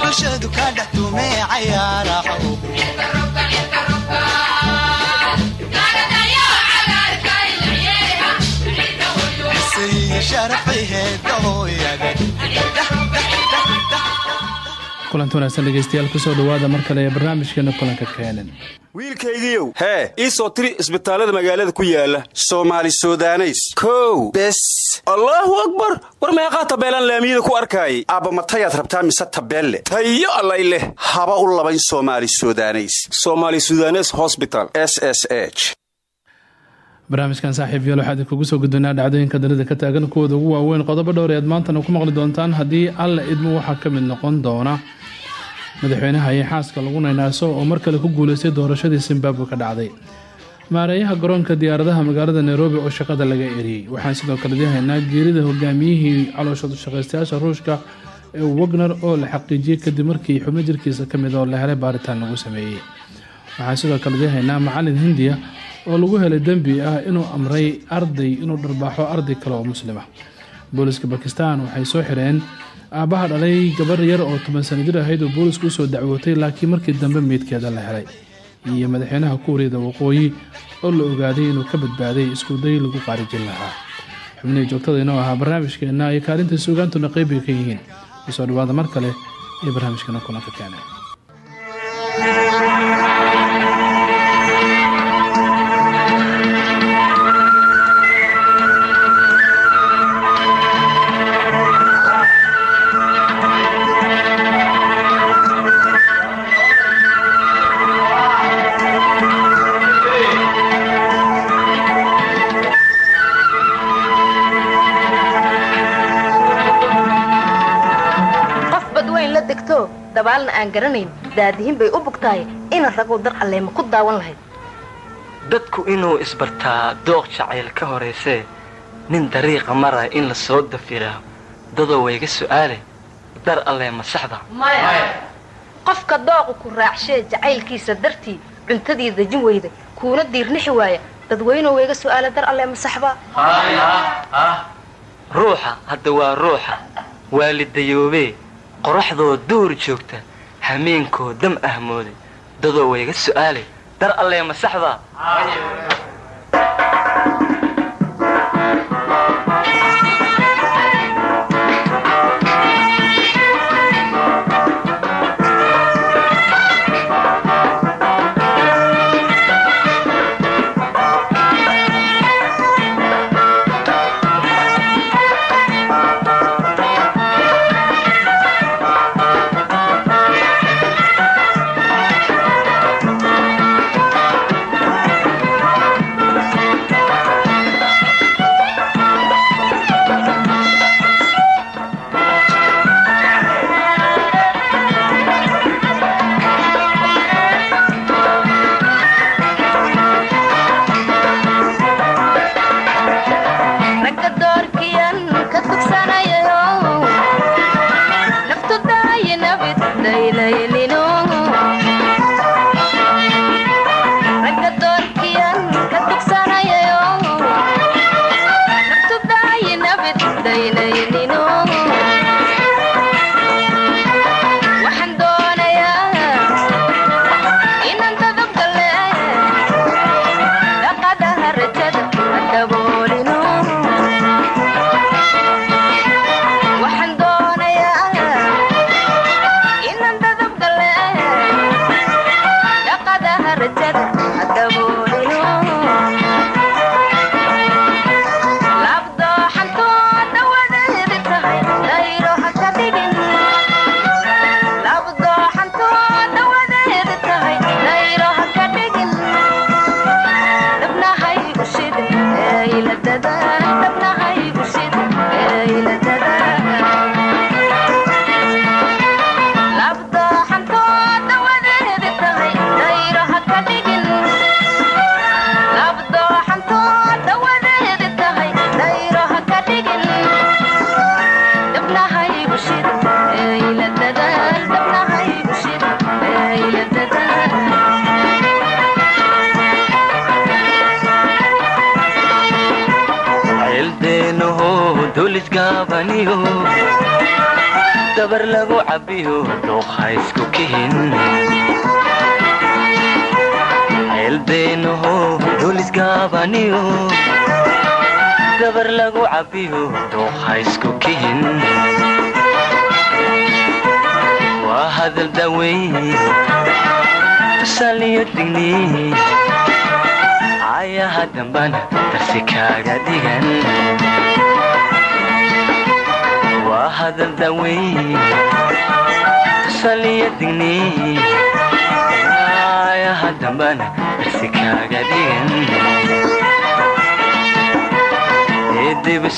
bulshadu ka dhex tumee cayaaraho kulanti wanaagsan dhegeystayaal ku soo dhawaada mar kale ee barnaamijkeena kulanka keenan wiilkaygiiow hee ii soo tiri isbitaallada magaalada ku yaalla soomaali sudaneys. Kow bes. Allaahu akbar! War meeqaa tabeelaan laamiyada ku arkaayay? Aabba matayaad rabtaa mise tabeelle tayo allay leh. Haba u labayn soomaali sudaneys. Somaali sudanes hosbital s s h barnaamijkan saaxiib yael waxaa idinkugu soo gudbanaa dhacdooyinka dalida ka taagan kuwooda ugu waaweyn. Qodobo dhowr eed maantana ku maqli doontaan haddii alla idmo waxaa ka mid noqon doona. Madaxweynaha iyo xaaska lagu naynaaso oo mar kale ku guuleystay doorashadii zimbabwe ka dhacday. Maareeyaha garoonka diyaaradaha magaalada nairobi oo shaqada laga eriyey. Waxaan sidoo kale dihaynaa geerida hogaamiyihii calooshadu shaqaystayaasha ruushka ee wagner oo la xaqiijiyey kadib markii xubno jirkiisa ka mid oo la helay baaritaan lagu sameeyey. Waxaan sidoo kale dihaynaa macalin hindiya oo lagu helay dembi ah inuu amray arday inuu dharbaaxo arday kale oo muslima booliska bakistan waxay soo xireen aabbaha dhalay gabar yar oo toban sana jir ahayd oo boolisku u soo dacwootay laakiin markii dambe meydkeeda la helay. Iyo madaxweynaha kuuriyada waqooyi oo la ogaaday inuu ka badbaaday iskuday lagu qaarijin lahaa. Xubnihii joogtada inoo ahaa barnaamijkeenna iyo kaalinta suugaantuna qeybbay ka yihiin. Kusoo dhawaada mar kale iyo barnaamijkeena kulanka keena aan garanayn daadihin bay u bugtahay ina raguu dar alleema ku daawan lahayd. Dadku inuu isbartaa dooq jacayl ka horaysee nin dariiqa mara in la soo dafiraa dadoo wayga su'aale dar allee ma saxda qofka dooqu ku raacshee jacaylkiisa dartii cuntadii dejin weyda kuuna diirnixi waaya dadweynoo weyga su'aala dar alleema saxba. Ruuxa hadda waa ruuxa. Waalidayoobee qoraxdoo duur joogta hameenkoo dam ahmooday dadoo wayga su'aale dar allee ma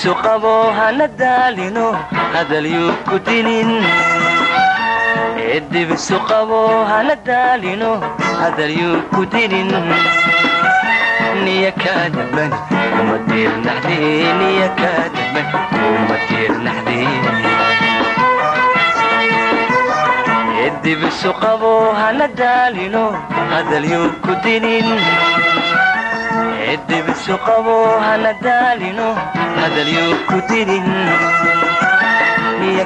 eedibisu qabo hana daalino hadalyuu ku dinin eedibisu qabo hana daalino hadalyuu ku dinin niya kaadaban kuma diirnaxde niya kaadaban kuma diirnaxde eedibisu qabo hana daalino hadalyuu ku daalino hadalyuu ku dinin niya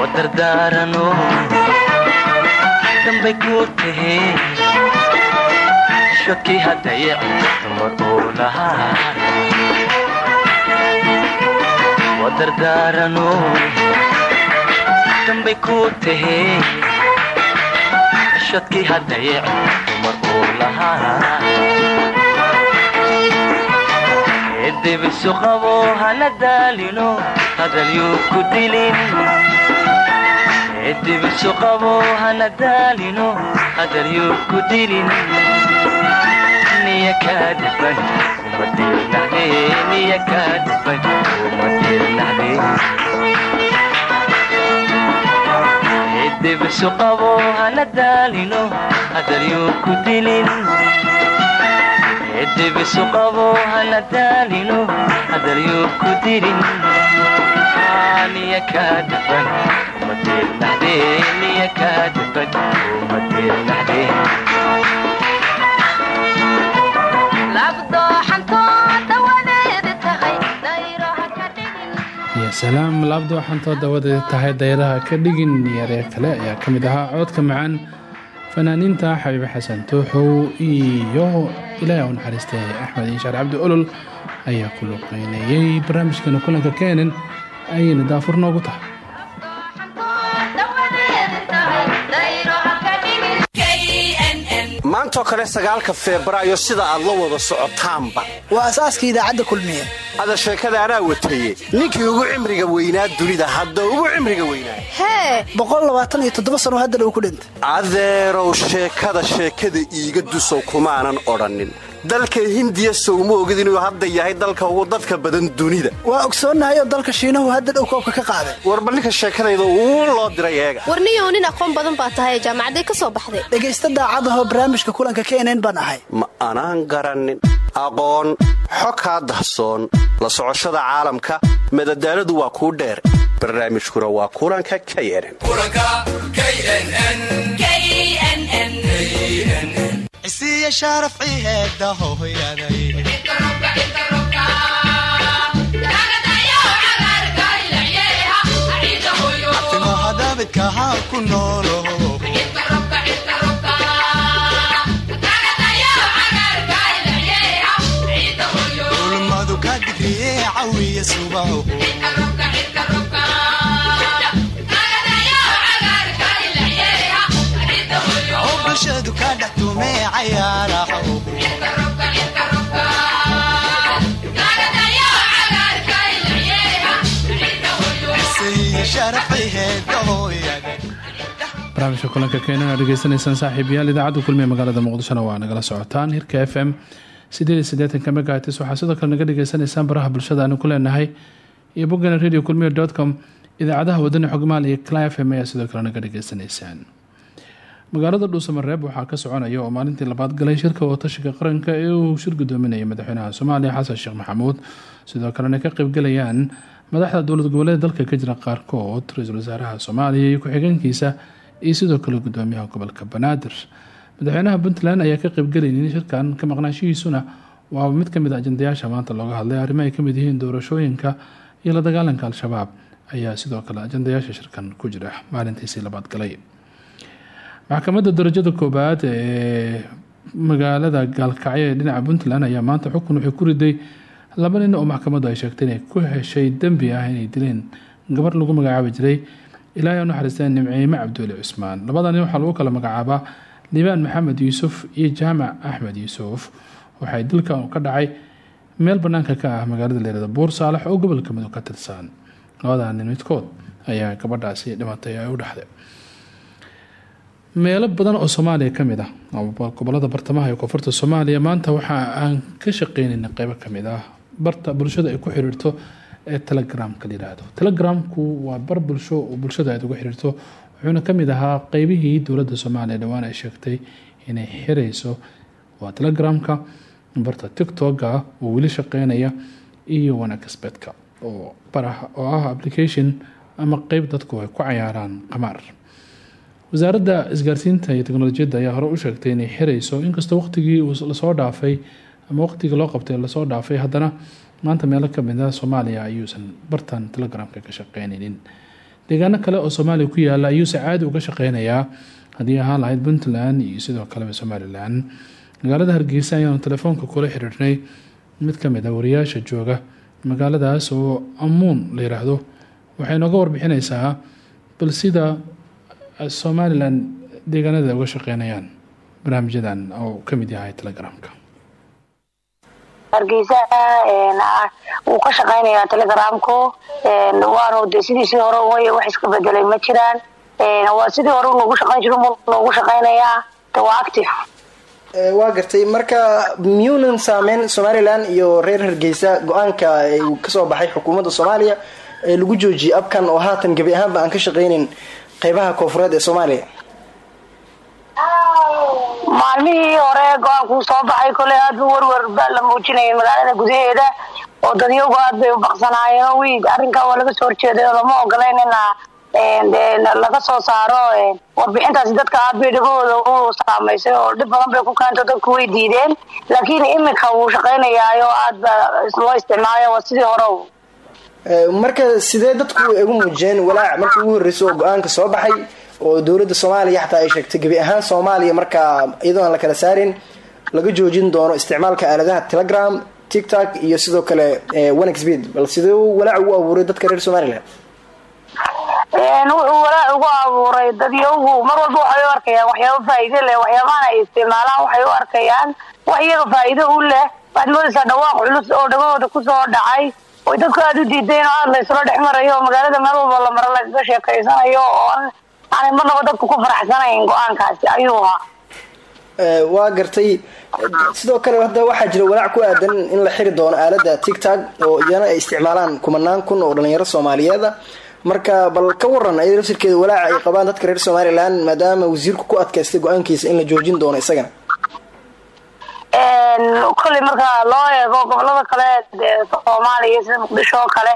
wadardaarano dambay ku tahe shakii haddayaci dumar uu lahaa wadardaarano dambay ku tahe shadkii haddayaci dumar uu lahaa eedibisu qabo hana daalino hadalyuu ku dilin. Eedibisu qabo hana daalino hadalyuu ku dilin. Eedibisu qabo hana daalino hadalyuu ku dilin eedibisu qabo hana daalino hadalyuu ku dilin niya kaa dawadeed tahay dayraha ka dhigin yaree kale ayaa ka mid ahaa codka macaan fanaaniinta xabiibe xasan tooxow iyo ilaahi u naxariistay axmed inshaar cabdi olol ayaa ku luqeynayay barnaamijkana kulanka keenan ayayna daafur noogu tahay maantoo kale sagaalka febraayo sida aad la wada socotaanba. Waa asaaska idaacadda kulmiye. Ada sheekada anaa wataye ninkii ugu cimriga weynaa dunida hadda ugu cimriga weynaa. Hee! Sano haddana uu ku dhintay. Adeerow sheekada sheekada iiga dusow kumaanan odhannin dalka hindiya sowma ogid inuu hadda yahay dalka ugu dadka badan dunida. Waa ogsoonnahay oo dalka shiinahu hadda dhow koobka ka qaaday. Warba ninka sheekadayda uu loo diray eega. Warniyow nin aqoon badan baa tahay jaamacaday ka soo baxday. Dhegaysta daacadahoo barnaamijka kulanka knn baan ahay. Ma anaan garannin aqoon xo kaa dahsoon la socoshada caalamka madadaaladu waa kuu dheer. Barnaamijkuna waa kulanka knn cisiya sharaf ciheeda hooyaday timaha daabidka ha ku noolo. Ulmadu ka digriye cawiya subaho oo bulshadu ka dhex barnaamijka kulanka keenan aad dhegeysanaysaan saaxiibayaal idaacadda kulmiye magaalada muqdishona waa nagala socotaan. Hirka f m megahertz waxaa sidoo kale naga dhegeysanaysaan baraha bulshada aanu ku leenahay iyo boggana radio kulmiye com. Idaacadaha wadani xogmaal iyo cli m ayaa sidoo kale naga dhegeysanaysaan magaalada dhuusamareeb waxaa ka soconaya oo maalintii labaad galay shirka watashiga qaranka ee uu shir gudoominayay madaxweynaha soomaaliya xasan sheekh maxamuud. Sidoo kalena ka qeybgalayaan madaxda dowlad goboleed dalka ka jira qaarkood ra'iisul wasaaraha soomaaliya iyo ku-xigeenkiisa iyo sidoo kale gudoomiyaha gobolka banaadir. Madaxweynaha puntland ayaa ka qeybgelaynin shirkan ka maqnaashihiisuna waa mid ka mid a ajandayaasha maanta looga hadlay. Arrimo ay ka mid yihiin doorashooyinka iyo la dagaalanka al-shabaab ayaa sidoo kale ajandayaasha shirkan ku jira maalintiisii labaad galay maxkamadda darajada koobaad ee magaalada gaalkacyo ee dhinaca puntland ayaa maanta xukun waxay ku riday laba nin oo maxkamaddu ay sheegtay inay ku heshay dembi ah inay dileen gabar lagu magacaabi jiray. Ilaahay u naxariisteen nimciime cabduuli cusmaan. Labada nin waxaa lagu kala magacaabaa liibaan maxamed yuusuf iyo jaamac axmed yuusuf. Waxay dilkan ka dhacay meel banaanka ka ah magaalada leerada buur saalax oo gobolka mudug ka tirsan. Labada nin midkood ayaa gabadhaasi dhimatay ay u dhexday meelo badan oo soomaaliya ka mid ah. Gobolada bartamaha ee koonfurta soomaaliya. Maanta waxa aan ka shaqeynayna qeybo ka mid ah barta bulshada ay ku xiriirto ee telegramka layiraahdo telegramku waa bar bulsho oo bulshada aad uga xiriirto wuxuuna ka mid ahaa qeybihii dowladda soomaaliya. Dhowaan ay sheegtay inay xireyso waa telegramka barta tictoka oo weli shaqeynaya iyo wanagsbeedka oo oo ah application ama qeyb dadku ay ku cayaaraan qamaar wasaaradda isgaarsiinta iyo teknolojiyadda ayaa hore u sheegtay inay xireyso inkastoo waqtigii la soo dhaafay ama waqtigii loo qabtay la soo dhaafay. Haddana maanta meelo ka mid a soomaaliya ayuusan bartan telegramka ka shaqeyneynin deegaano kale oo soomaaliya ku yaalla ayuuse caadi uga shaqeynayaa. Haddii ahaan lahayd puntland iyo sidoo kaleba somalilan magaalada hargeysa ayaanu telefoonka kula xiriirnay. Mid ka mid a wariyaasha jooga magaaladaas oo amuun la yiraahdo waxay nooga warbixineysaa bal sida somalilan deegaanada uga shaqeynayaan barnaamijyadan oo ka mid yahay telegramka. Hargeysa wuu ka shaqeynayaa telegramku waanu de sidiisii hore way wax iska bedelay ma jiraan? Waa sidii hore noogu shaqeyn jir noogu shaqeynayaa de waa active. Waa gartay. Marka miyuunan saameyn somalilan iyo reer hargeysa go'aanka ka soo baxay xukuumadda soomaaliya ee lagu joojiyay abkan oo haatan gebi ahaanba aan ka shaqeynin qeybaha koonfureed ee soomaaliya? Maalmihii hore go'aankuu soo baxay koley aad werwer baa la muujinayay magaalada gudaheeda. Oo dadyagu aad bay u baqsanaayeen oo wi arrinkaa waa laga soo horjeeday lama ogoleyn ina laga soo saaro warbixintaasi dadka aad bay dhagahooda u saamaysay oo dhib badan bay ku keento dadku way diideen. Laakiin iminka wuu shaqaynayaayo aad ba loo isticmaalayo waa sidii hore marka sidee dadku ugu muujiyeen walaac markii ugu horreysay oo go'aanka soo baxay oo dowladda soomaaliya xataa ay sheegtay gebi ahaan soomaaliya markaa iyadoo aan la kala saarin laga joojin doono isticmaalka aaladaha telegram tiktok iyo sidoo kale onexbed bal sidee walaac ugu abuuray dadka reer somalilan wuxuu walaac ugu abuuray dadyagu mar walba waxay u arkayaan waxyaaba faa'iide leh waxyaabahan ay isticmaalaan waxay u arkayaan wax iyaga faa'iide u leh. Waxaad dhawaaq culus oo dhagahooda ku soo dhacay oy dadku aada u diideen oo aada la isula dhex marayo magaalada meel walba la maro lagaga sheekaysanayo oo aanay marnaba dadku ku faraxsanayn go'aankaasi ayuu ahaa waa gartay sidoo kale hadda waxaa jira walaac ku aadan in la xiri doono aalada tictok oo iyana ay isticmaalaan kumanaan kun oo dhalinyaro soomaaliyeeda marka bal ka waran ayada lafsirkeeda walaaca ay qabaan dadka reer somalilan maadaama wasiirku ku adkaystay go'aankiisa in la joojin doono isagana kolley marka loo eego gobollada kale soomaaliya sida muqdisho oo kale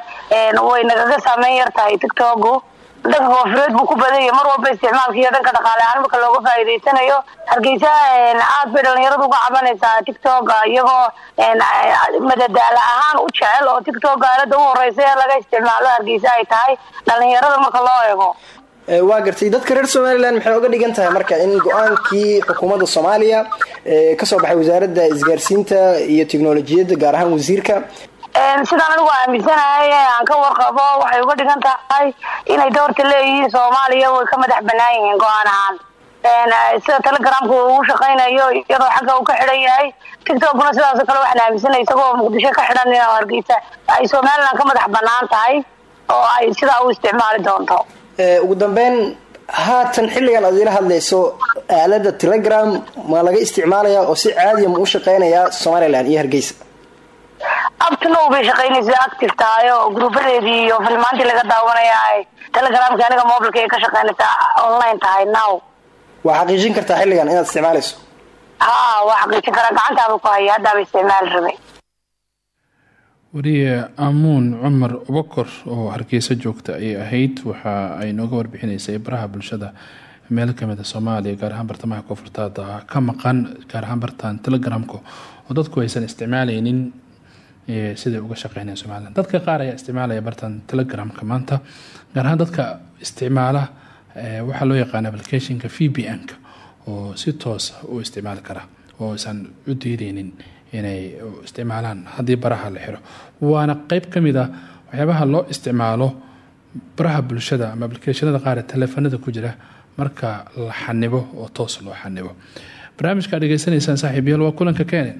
way nagaga saameyn yar tahay tictoku dhanka koonfureed buu ku badanya mar walba isticmaalka iyo dhanka dhaqaale ahaan marka looga faa'iidaysanayo hargeysa aad bay dhalinyaradu uga cabanaysaa tictoka iyagoo madadaala ahaan u jecel oo tictoka aalada u horeysa ee laga isticmaalo hargeysa ay tahay dhalinyarada marka loo eego waa gartay dadka reer somalilan maxay oga dhigan tahay marka in go'aankii xukuumadda soomaaliya ka soo baxay wasaaradda isgaarsiinta iyo teknolojiyadda gaar ahaan wasiirka. Sidaan anigu aaminsanahay aan ka warqabo waxay uga dhigan tahay inay doorta leeyihiin soomaaliya way ka madax banaan yihiin go'aan ahaan. Sida telegramka uu shaqaynayo iyadoo xagga uu ka xidhan yahay tictokna sidaasoo kale waxaan aaminsanay isagoo muqdisho ka xidhan hargeysa ay somalilan ka madax bannaan tahay oo ay sidaa u isticmaali doonto ugu dambeyn haatan xilligan aad ila hadlayso aalada telegram ma laga isticmaalaya oo si caadiya ma u shaqeynayaa somalilan iyo hargeysa? Abtnow bay shaqaynaysa active tahay oo gruubadeedii iyo filmaantii laga daawanaya telegramki aniga mobilka ay ka shaqeynaysaa online tahay now. Waa xaqiijin kartaa xilligan inaad isticmaalayso? Ha waa xaqiijin karaa gacantaaba ku haya haddaaba isticmaali rabay wariye amuun cumar ubakor oo hargeysa joogta ayay ahayd. Waxa ay nooga warbixinaysay baraha bulshada meel kamida soomaaliya gaar ahaan bartamaha koonfurtaada ka maqan gaar ahaan bartaan telegramka oo dadku aysan isticmaaleynin siday uga shaqeynaya somalilan dadka qaar ayaa isticmaalaya bartan telegramka maanta gaar ahaan dadka isticmaala waxaa loo yaqaana applicationka v b n-ka oo si toosa u isticmaali kara oo aysan u diideynin inay isticmaalaan haddii baraha la xiro waana qeyb ka mid a waxyaabaha loo isticmaalo baraha bulshada ama applicationada qaar ee taleefanada ku jira marka la xanibo oo toos loo xanibo barnaamijka ad dhegeysanaysaan saaxiibayaal waa kulanka keene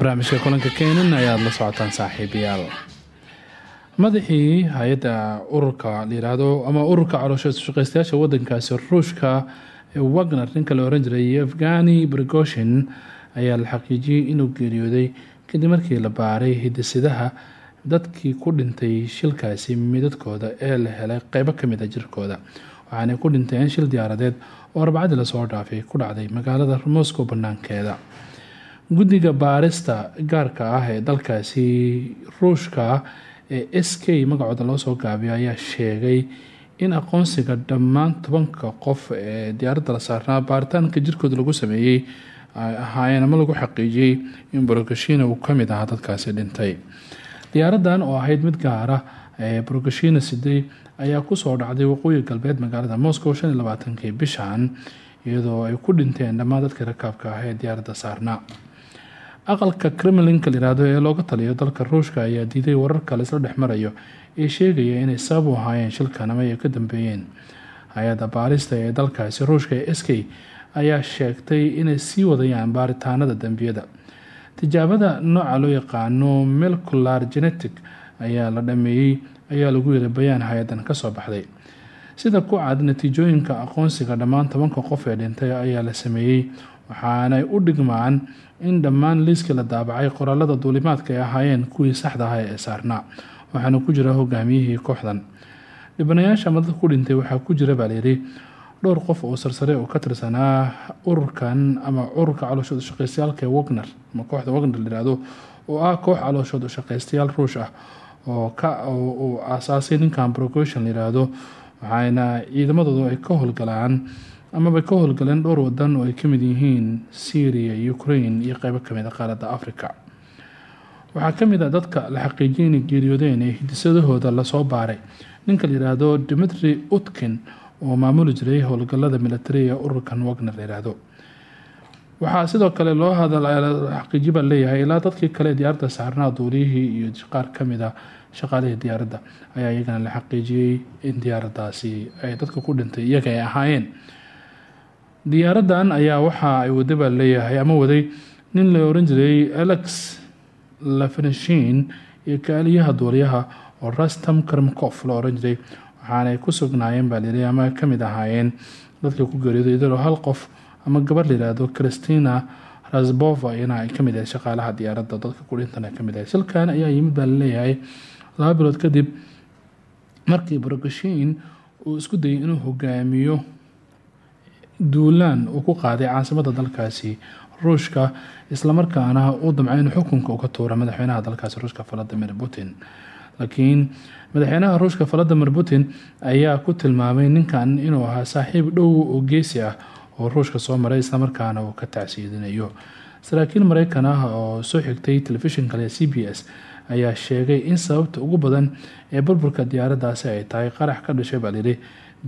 barnaamijka kulanka keenan ayaad la socotaan saaxiibayaal madaxii hay'adda ururka la yiraahdo ama ururka caloosha shaqeystayaasha wadankaasi ruushka wagner ninka la oran jiray evgani brigoshin ayaa la xaqiijiyey inuu geeriyooday kadib markii la baaray hidisidaha dadkii ku dhintay shilkaasi midadkooda ee la helay qeybo ka mid a jirkooda. Waxaanay ku dhinteen shil diyaaradeed oo arbacadii la soo dhaafay ku dhacday magaalada moscow banaankeeda guddiga baarista gaarka ah ee dalkaasi ruushka ee s k magacooda loo soo gaabiyo ayaa sheegay in aqoonsiga dhammaan tobanka qof ee diyaaradda la saarnaa baaritaanka jirkooda lagu sameeyey ay ahaayeen ama lagu xaqiijiyey in borogashina uu ka mid ahaa dadkaasi dhintay. Diyaaradan oo ahayd mid gaara ee borogashina siday ayaa ku soo dhacday waqooyi galbeed magaalada moscow shan iyo bishan iyadoo ay ku dhinteen dhammaan dadkii rakaabka ah ee diyaaradda saarnaa aqalka kremlinka layiraahdo ee looga taliyo dalka ruushka ayaa diiday wararka laisla dhexmarayo ee sheegaya inay sabab u ahaayeen shilkan ama ay ka dambeeyeen. Hay'adda baarista ee dalkaasi ruushka ee s ayaa sheegtay inay sii wadayaan baaritaanada dembiyada tijaabada nooca loo yaqaano melcular genetic ayaa la dhameeyey ayaa lagu yiri bayaan hay'adan ka soo baxday. Sida ku cad natiijooyinka aqoonsiga dhammaan tobanka qof ee dhintay ayaa la sameeyey waxaanay u dhigmaan in dhammaan liiskii la daabacay qoraalada duulimaadka ay ahaayeen kuwii saxda aha ee saarnaa waxaana ku jira hogaamiyihii kooxdan. Dhibanayaasha ama dadka ku dhintay waxaa ku jira baa layidhi dhowr qof oo sarsare oo ka tirsanaa ururkan ama ururka calooshood ushaqeystayaalka ee wagner ama kooxda wagner layihahdo oo ah koox calooshood ushaqeystayaal ruush ah oo uu aasaasay ninkan brocation layihahdo waxaana ciidamadoodu ay ka howlgalaan amaba ka howlgaleen dhowr wadan oo ay ka mid yihiin syria ukraine iyo qeybo ka mid a qaaradda africa waxaa ka mid a dadka la xaqiijiyay inay geeriyoodeen ee hidisadahooda la soo baaray. Ninka layihaahdo dimitri utkin oo maamuli jiray howlgalada militariga ururkan wagner layihaahdo waxaa sidoo kale loo baa leeyahay ilaa dadkii kale diyaaradda saarnaa duuliyihii iyo qaar ka mid a shaqaalihii diyaaradda ayaa iyagana la xaqiijiyey in diyaaradaasi ay dadka ku dhintay iyaga ay ahaayeen diyaaradan ayaa waxa ay baa leeyahay ama waday nin la oran jiray alex lafaneshin iyo kaaliyaha duuliyaha oo rastam karmkof la oran jiray. Waxaanay ku sugnaayeen baa layiri ama ka mid ahaayeen dadka ku geeriyooday iyadoo hal qof ama gabar layihahdo christina rasbova iyana ay ka mid ahayd shaqaalaha diyaaradda dadka kudhintana ka mid ahayd shilkan ayaa yimid baa laba bilood kadib markii brogashin uu isku dayay inuu hogaamiyo duulaan uu ku qaaday caasimada dalkaasi ruushka islamarkaana uu damcay in xukunka uu ka tuura madaxweynaha dalkaasi ruushka valadimir putin. Laakiin madaxweynaha ruushka valadimir putin ayaa ku tilmaamay ninkan inuu ahaa saaxiib dhow oo geesi ah oo ruushka soo maray islamarkaana uu ka tacsiidinayo. Saraakiil mareykan ah oo soo xigtay telefishinka le c b s ayaa sheegay in sababta ugu badan ee burburka diyaaradaasi ay tahay qarax ka dhashay baa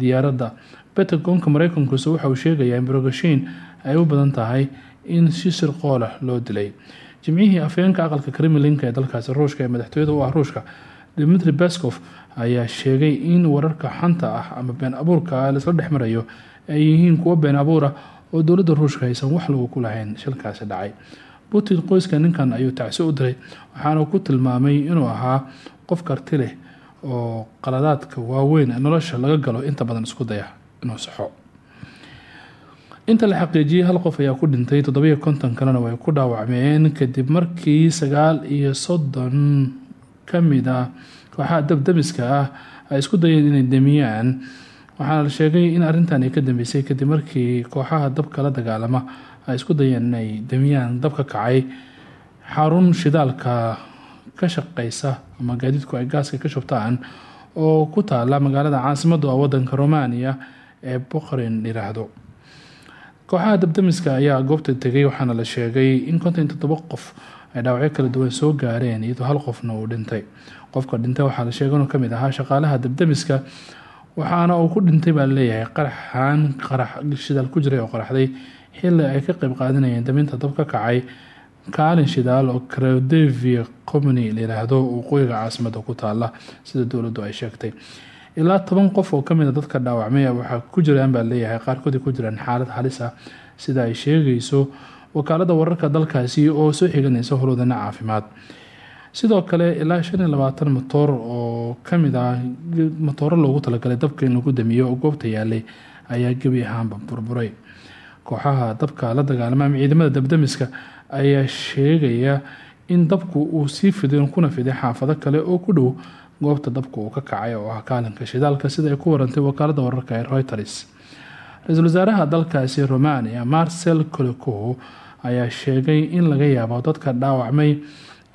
diyaaradda betagonka mareykankuuse waxa uu sheegayaa in brogashin ay u badan tahay in si sirqoolah loo dilay. Jimcihii afhayeenka aqalka kremlinka ee dalkaasi ruushka ee madaxtooyada u ah ruushka dimitri baskof ayaa sheegay in wararka xanta ah ama been abuurka laisla dhex marayo ay yihiin kuwo been abuur ah oo dowladda ruushka aysan wax lagu ku lahayn shilkaasi dhacay. Putin qoyska ninkan ayuu tacsi u diray waxaana ku tilmaamay inuu ahaa qof karti leh oo qaladaadka waaweyn nolosha laga galo inta badan isku daya inuu inta la xaqiijiyay hal qof ayaa ku dhintay toddobiyo konton kalena way ku dhaawacmeen. Kadib markii sagaal iyo soddon ka mid ah kooxaha dabdamiska ah ay isku dayeen inay demiyaan waxaana la sheegay in arrintan ay ka dambeysay kadib markii kooxaha dabka la dagaalama ay isku dayeen inay demiyaan dabka kacay xarun shidaalka ka shaqeysa ama gaadiidku ay gaaska ka shubtaan oo ku taala magaalada caasimadu ah wadanka romania ee boqorin yiraahdo. Kooxaha dabdamiska ayaa goobta tegay waxaana la sheegay in konton toddoba qof ay dhaawacyo kala duwan soo gaareen iyadoo hal qofna uu dhintay. Qofka dhintay waxaa la sheegay inuu ka mid ahaa shaqaalaha dabdamiska waxaana uu ku dhintay baa la leeyahay qaraxaan qarax shidaal ku jiray oo qaraxday. Xili ay ka qeyb qaadanayeen daminta dab ka kacay kaalin shidaal oo crodevia comony layihaahdo waqooyiga caasimada ku taala sida dowladdu ay sheegtay ilaa toban qof oo ka mid a dadka dhaawacmay waxaa ku jiraan baa leeyahay qaarkood ku jiraan xaalad halis ah sida ay sheegayso wakaalada wararka dalkaasi oo soo xiganaysa howlwadana caafimaad. Sidoo kale ilaa shan iyo labaatan oo ka mid ah matooro loogu talagalay dabka in lagu damiyo oo goobta yaalay ayaa gebi ahaanba burburay kooxaha dabka la dagaalama ama ciidamada dabdamiska ayaa sheegaya in dabku uu sii fiday kuna fiday xaafado kale oo ku dhow goobta dabka uu ka kacay oo ah kaalinka shidaalka sida ay ku warantay wakaalada wararka ee reuters? Ra'iisul wasaaraha dalkaasi romania marcel coloco ayaa sheegay in laga yaabo dadka dhaawacmay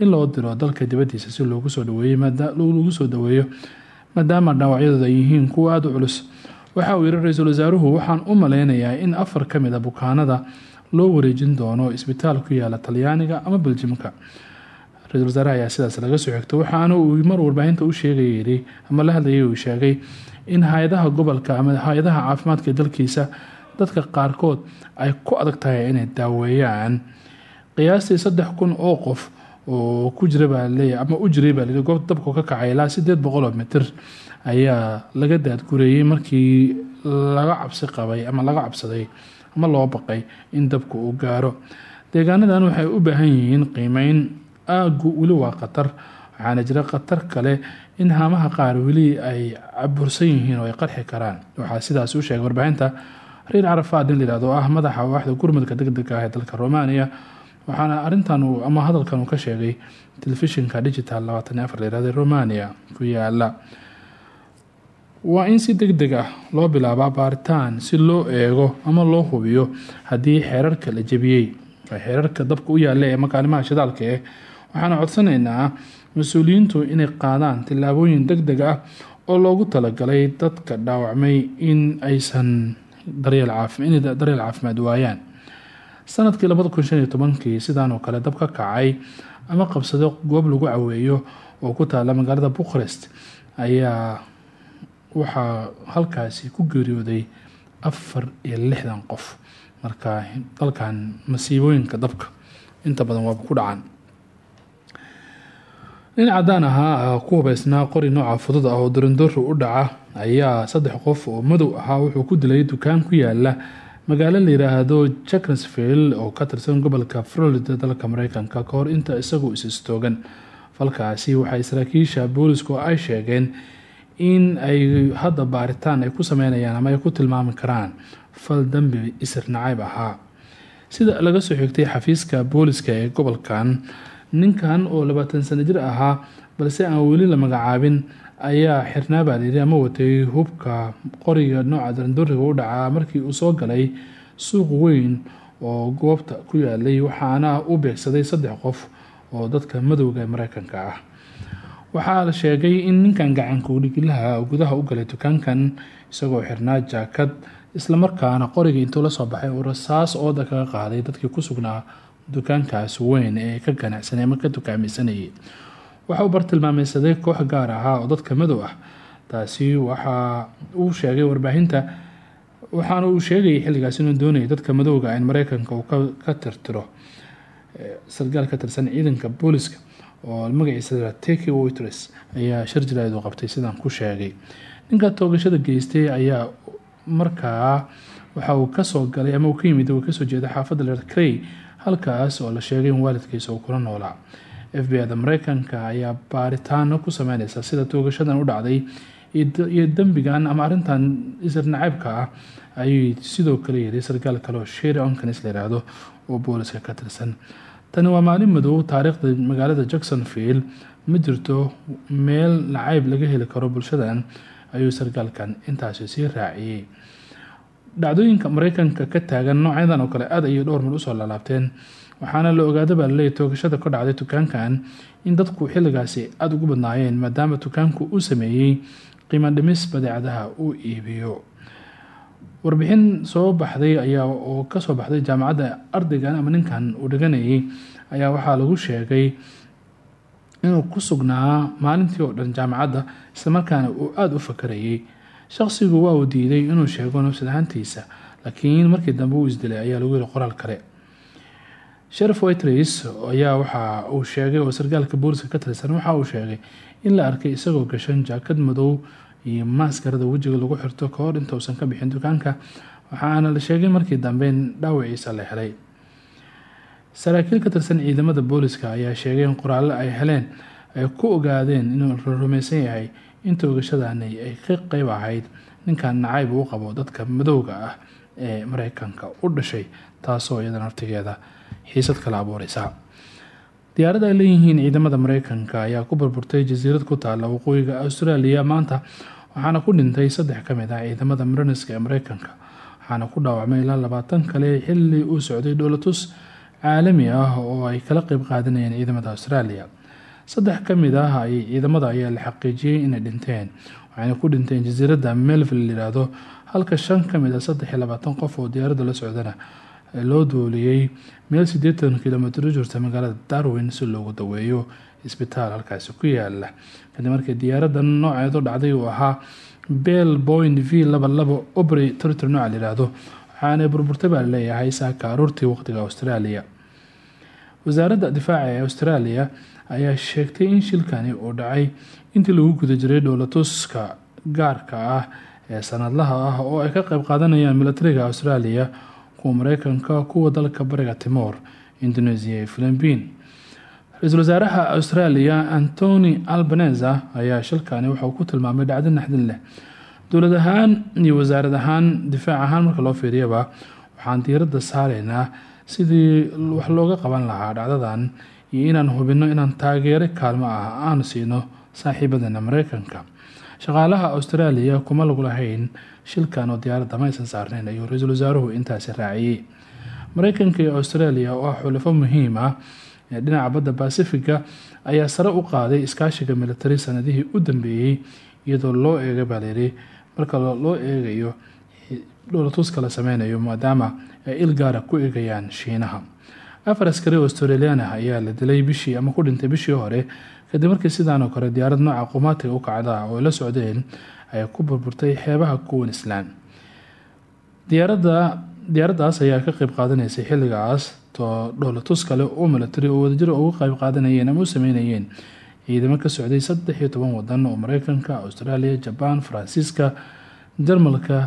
in loo diro dalka dibadiisa si loogu soo dhaweeyo maadaama dhaawacyadooda ay yihiin kuwa aada u culus. Waxa uu yihi ra'iisul wasaaruhu waxaan u maleynayaa in afar ka mid a bukaanada loo wareejin doono isbitaal ku yaalla talyaaniga ama beljimka ra'isul wasaaraha ayaa sidaas laga soo xigto waxaana uu mar warbaahinta u sheegay yidhi ama la hadlayay uu sheegay in hay'adaha gobolka ama hay'adaha caafimaadka dalkiisa dadka qaarkood ay ku adag tahay inay daaweeyaan. Qiyaastii saddex kun oo qof oo ku jira baa ama u jiray baa leeyahy goobta ka kacay ilaa sideed boqol oo mitir ayaa laga daadgureeyey markii laga cabsi qabay ama laga cabsaday ama loo baqay in dabku uu gaaro. Deegaanadan waxay u baahan yihiin qiimeyn aagu weli waa khatar. Waxaana jira khatar kale in haamaha qaar weli ay cabursan yihiin oo ay qarxi karaan. Waxaa sidaas u sheegay warbaahinta riir carafaad in layihahdo ah madaxa waaxda gurmudka degdega ah ee dalka romania waxaana arintan ama hadalkan uu ka sheegay telefishinka digital labaatan afar layihahda romania ku yaalla waa in si deg ah loo bilaabaa baaritaan si loo eego ama loo hubiyo haddii xeerarka la jebiyey. Xeerarka dabka u yaalla ee makaalimaha shidaalka eh waxaana codsanaynaa mas'uuliyiintu inay qaadaan tillaabooyin deg deg ah oo loogu talagalay dadka dhaawacmay in aysan daryeel caafimaad waayaan. Sanadkii labada kun shan iyo tobankii sidaan oo kale dab ka kacay ama qabsado goob lagu caweeyo oo ku taala magaalada bucharest ayaa waxaa halkaasi ku geeriyooday afar iyo lixdan qof. Marka dalkan masiibooyinka dabka inta badan waaba ku dhacan nin cadaan ahaa ku hubeysnaa qori nooca fudud ah oo darindoro u dhaca ayaa saddex qof oo madow ahaa wuxuu ku dilay dukaan ku yaalla magaalo la yiraahdo jacksonville oo ka tirsan gobolka florida dalka mareykanka kahor inta isagu is-istoogan falkaasi waxay saraakiisha boolisku ay sheegeen in ay hadda baaritaan ay ku sameynayaan ama ay ku tilmaami karaan fal dambi isir nacayb ahaa. Sida laga soo xigtay xafiiska booliska ee gobolkan ninkan oo labaatan sano jir ahaa balse aan weli la magacaabin ayaa xirnaa baa ama watay hubka qoriga nooca darandoriga u dhacaa markii uu soo galay suuq weyn oo goobta ku yaalay waxaana u beegsaday saddex qof oo dadka madowga mareykanka ah. Waxaa la sheegay in ninkan gacanka udhigilaha gudaha u galay dukaankan isagoo xirnaa jaakad islamarkaana qoriga intuu la soo baxay uu rasaas ooda kaga qaaday dadkii ku sugnaa dukaankaas weyn ee ka ganacsanay ama ka waxa uu bartilmaameysaday koox gaar ahaa oo dadka madow ah. Taasi waxa uu sheegay warbaahinta waxaana uu sheegayay xilligaas inuu doonayay dadka madowga in mareykanka uu ka tirtiro sargaal ka tirsan ciidanka booliska oo magaciisa teki witers ayaa shir jiraadu qabtay sidaan ku sheegay. Ninka toogashada geystay ayaa markaa waxa uu ka soo galay ama uu ka yimid ka soo jeeda xaafadda leer halkaas oo la sheegay in waalidkiisa uu kula noolaa. F b da mareykanka ayaa baaritaano ku sameyneysa sida toogashadan u dhacday iyo dembigan ama arintan isir nacaybka ah ayuu sidoo kale yiri sarkaal kale oo sheri onkanis la yiraahdo oo booliska ka tirsan. Tani waa maalin madow taariikhda magaalada jacksonville ma jirto meel nacayb laga heli karo bulshadan ayuu sarkaalkan intaasi sii raaciyey dhacdooyinka mareykanka ka taagan noocyadan oo kale aad ayay dhowr mar u soo laalaabteen. Waxaana la ogaada baa laleeyahy toogashada ka dhacday dukaankan in dadku xilligaasi aada ugu badnaayeen maadaama dukaanku uu sameeyey qiimo dhimis badeecadaha uu iibiyo. Warbixin soo baxday ayaa oo ka soo baxday jaamacadda ardaygan ama ninkan uu dhiganayay ayaa waxaa lagu sheegay inuu ku sugnaa maalintii oo dhan jaamacadda islamarkaana uu aada u fakarayay shaqsigu waa uu diiday inuu sheego nafsad ahaantiisa laakiin markii dambe uu isdilay ayaa lagu yiri qoraal kale. Sherif whitris ayaa waxa uu sheegay oo sarkaalka booliska ka tirsan waxa uu sheegay in la arkay isagoo gashan jaakad madow iyo maaskarada wejiga lagu xirto kahor intausan ka bixin dukaanka waxaana la sheegay markii dambe in dhaawiciisa la helay. Saraakiil ka tirsan ciidamada booliska ayaa sheegay in qoraallo ay heleen ay ku ogaadeen inuu rumaysan yahay in toogashadani ay ka qeyb ahayd ninkan nacayb uu qabo dadka madowga ah ee mareykanka u dhashay taasoo iyada naftigeeda xiisad kala abuureysa diyaarad ay leeyihiin ciidamada mareykanka ayaa ku burburtay jasiirad ku taala waqooyiga australia maanta waxaana ku dhintay saddex ka mid ah ciidamada mariniska ee mareykanka waxaana ku dhaawacmay ilaa labaatan kale xili uu socday dhowlatus caalami ah oo ay kala qeyb qaadanayeen ciidamada australia saddex ka mid ah ay ciidamada ayaa la xaqiijiyey inay dhinteen waxayna ku dhinteen jasiiradda melville layiraahdo halka shan ka mid a saddex iyo labaatan qof oo diyaaradda la socdana loo duuliyey meel siddeetan kilomitr u jirta magaalada darwin si loogu daweeyo isbitaal halkaasi ku yaalla kadib markii diyaaradda nooceedu dhacday uu ahaa bell point v laba labo obry territory nooca layiraahdo waxaana burburtay baa la leeyahay saaka aruurtii waqtiga australia. Wasaaradda difaaca ee australia ayaa sheegtay in shilkani uu dhacay intii lagu guda jiray dhowlatuska gaarka ah ee sanadlaha ah oo ay ka qeyb qaadanayaan milatariga australia kuwa mareykanka kuwa dalka bariga timoor indonesia iyo philibiin ra'iisul wasaaraha australia antony albaneza ayaa shilkani waxauu ku tilmaamay dhacdo naxdin leh. Dowlad ahaan iyo wasaarad ahaan difaac ahaan marka loo fiiriyaba waxaan diiradda saaraynaa sidii wax looga qaban lahaa dhacdadan iyo inaan hubino inaan taageero kaalmo ah aanu siino saaxiibadeena mareykanka shaqaalaha australia kuma lagu lahayn shilkan oo diyaaradda ma aysan saarnayn ayuu ra'iisul wasaaruhu intaasi raaciyey. Mareykanka iyo australia oo ah xulafo muhiim ah. Ee dhinaca badda basifiga ayaa sare u qaaday iskaashiga militari sanadihii u dambeeyey iyadoo loo eega baaleeri marka loo eegayo dhowlatuska la sameynayo maadaama ay il gaara ku eegayaan shiinaha afar askari australian ah ayaa la dilay bishii ama ku dhintay bishii hore kadib markii sidaanoo kale diyaarad nooca qumaatiga u kacda oo la socdeen ay ku burburtay xeebaha queensland diyaaraddaas ayaa ka qeyb qaadanaysay xilligaas dhowlatus kale oo milatari oo wadajir uga qeyb qaadanayeen ama u ciidamo ka socday saddex iyo oo mareykanka australia jaban faransiiska jarmalka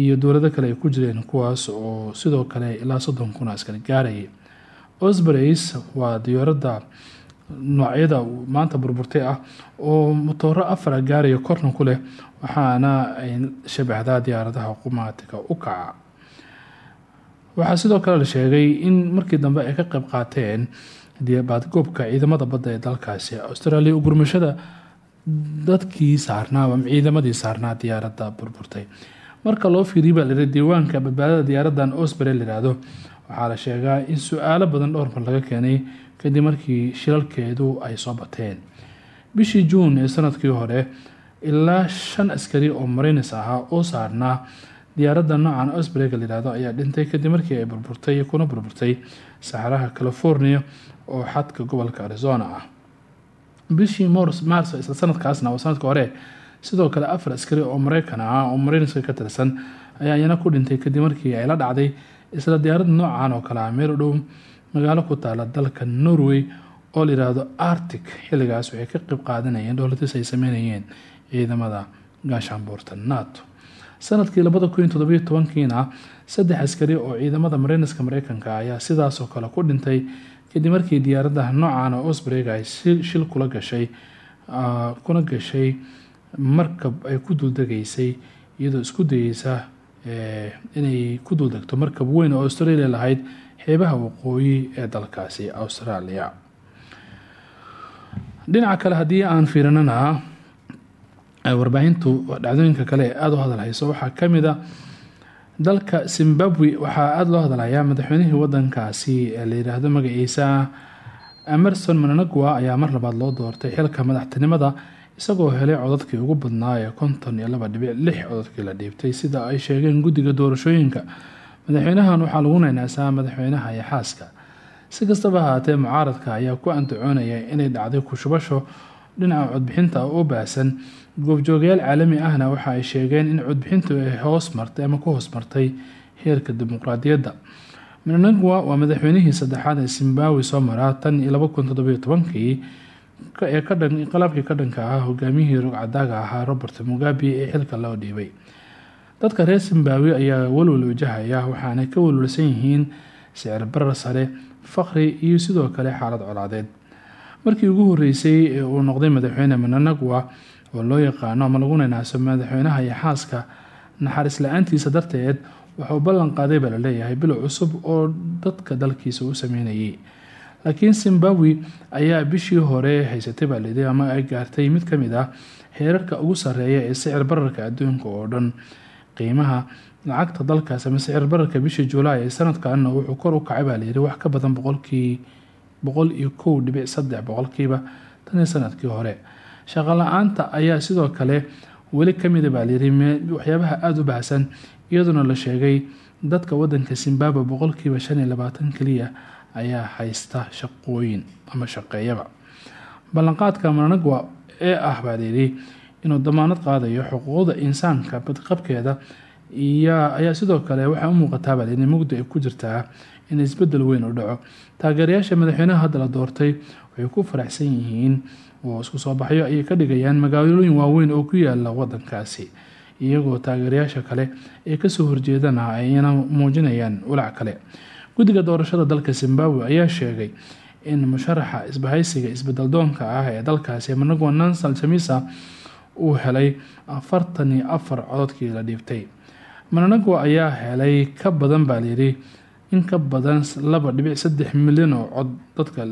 iyo dowlado kale ay ku jireen kuwaas oo sidoo kale ilaa soddon kun askari gaarayay osbrays waa diyaaradda noocyada maanta burburtay ah oo motooro afara gaaraya korna ku leh waxaana ay shabahdaa diyaaradaha qumaatiga u kaca. Waxaa sidoo kale la sheegay in markii dambe ay ka qeyb qaateen baadgoobka ciidamada badda ee dalkaasi. Australia gurmashada dadkii saarnaa ama ciidamadii saarnaa diyaaradda burburtay. Marka loo fiiriy baa diiwaanka badbaadada diyaaradan osbare layihahdo waxaa la sheegaa in su'aalo badan dhowr laga keenay kadib markii shilalkeedu ay soo bateen. Bishii juun ee sannadkii hore ilaa shan askari oo marines ahaa oo saarnaa diyaaradda noocan osbrega layihahdo ayaa dhintay kadib markii ay burburtay kuna burburtay saxaraha california oo xadka gobolka arizona ah. Bishii maarso isla sanadkaasna oo sanadka hore sidoo kale afar askari oo mareykan ah oo marineska ka tirsan ayaa iyana ku dhintay kadib markii ay la dhacday isla diyaaradda noocan oo kale ah. Meel dhow magaalo ku taala dalka norway oo layidhaahdo artic xilligaas waxay ka qeyb qaadanayeen dhowlatis ay sameynayeen ciidamada gaashaanbuurta nato. Sanadkii labada kun saddex askari oo ciidamada marineska mareykanka ayaa sidaasoo kale ku dhintay kadib markii diyaaradda noocan oo osbreg ay shil kula gashay kuna gashay markab ay ku duldegaysay iyadoo isku dayeysa inay ku duldegto markab weyn oo australia lahayd xeebaha waqooyi ee dalkaasi australia. Dhinaca kale haddii aan fiirinana warbaahintu dhacdooyinka kale ee aada u hadalhayso waxaa ka mid a dalka zimbabwe. Waxaa aada loo hadalhayaa madaxweynihii wadankaasi ee la yiraahdo magaciisa emerson mananagua ayaa mar labaad loo doortay xilka madaxtinimada isagoo helay codadkii ugu badnaa ee konton iyo laba dhibic lix codadkii la dhiibtay sida ay sheegeen guddiga doorashooyinka. Madaxweynahan waxaa lagu naynaasaa madaxweynaha iyo xaaska. Si kastaba ahaatee mucaaradka ayaa ku andacoonaya inay dhacday kushubasho dhinaca codbixinta oo baahsan. Goobjoogayaal caalami ahna waxa ay sheegeen in codbixintu ay hoos martay ama ku hoos martay heerka dimuqraadiyadda. Mananagua waa madaxweynihii saddexaad ee zimbabwe soo maraa tan iyo laba kun toddobiyo tobankii ee qalaabkii ka dhanka ahaa hogaamiyihii rogcadaaga ahaa robert mugabe ee xilka loo dhiibay dadka reer zimbabwe ayaa walwal wajahaya waxaanay ka walwalsan yihiin sicir barar sare faqri iyo sidoo kale xaalad colaadeed. Markii ugu horeysay ee uu noqday madaxweyne mananagua oo loo yaqaano ama lagu naynaaso madaxweynaha iyo xaaska naxariis la'aantiisa darteed waxauu ballan qaaday baa la leeyahay bilow cusub oo dadka dalkiisa u sameynayay laakiin zimbabwe ayaa bishii hore haysatay baa ama ay gaartay mid ka mid ah heerarka ugu sareeya ee sicir bararka adduunka oo dhan. Qiimaha lacagta dalkaas ama sicir bararka bishii julaay ee sanadkanna wuxuu kor u kacay baa wax ka badan boqolkii boqol iyo kow dhibic saddex boqolkiiba tanii sannadkii hore. Shaqo ayaa sidoo kale weli kamida baa layidhi waxyaabaha aada u baahsan iyadoona la sheegay dadka wadanka zimbabwe boqolkiiba shan iyo labaatan keliya ayaa haysta shaqooyin ama shaqeeyaba. Ballanqaadka mananagwa ee ah baa layidhi inuu damaanad qaadayo xuquuqda insaanka badqabkeeda ayaa sidoo kale waxaa u muuqataa layidhi mugdi ay ku jirtaa in isbeddel weyn u dhaco. Taageerayaasha madaxweynaha hadda la doortay waxay ku faraxsan yihiin oo isku soo baxyo ayay ka dhigayaan magaalooyin waaweyn oo ku yaalla wadankaasi iyagoo taageerayaasha kale ee ka soo horjeedana ayna muujinayaan walac kale guddiga doorashada dalka zimbabwe ayaa sheegay in musharaxa isbahaysiga isbeddeldoonka ah ee dalkaasi managwa nansal jamisa uu helay afartan iyo la dhiibtay. Managwa ayaa helay ka badan baa layidhi in ka badan laba dhibic saddex milyan oo cod dadka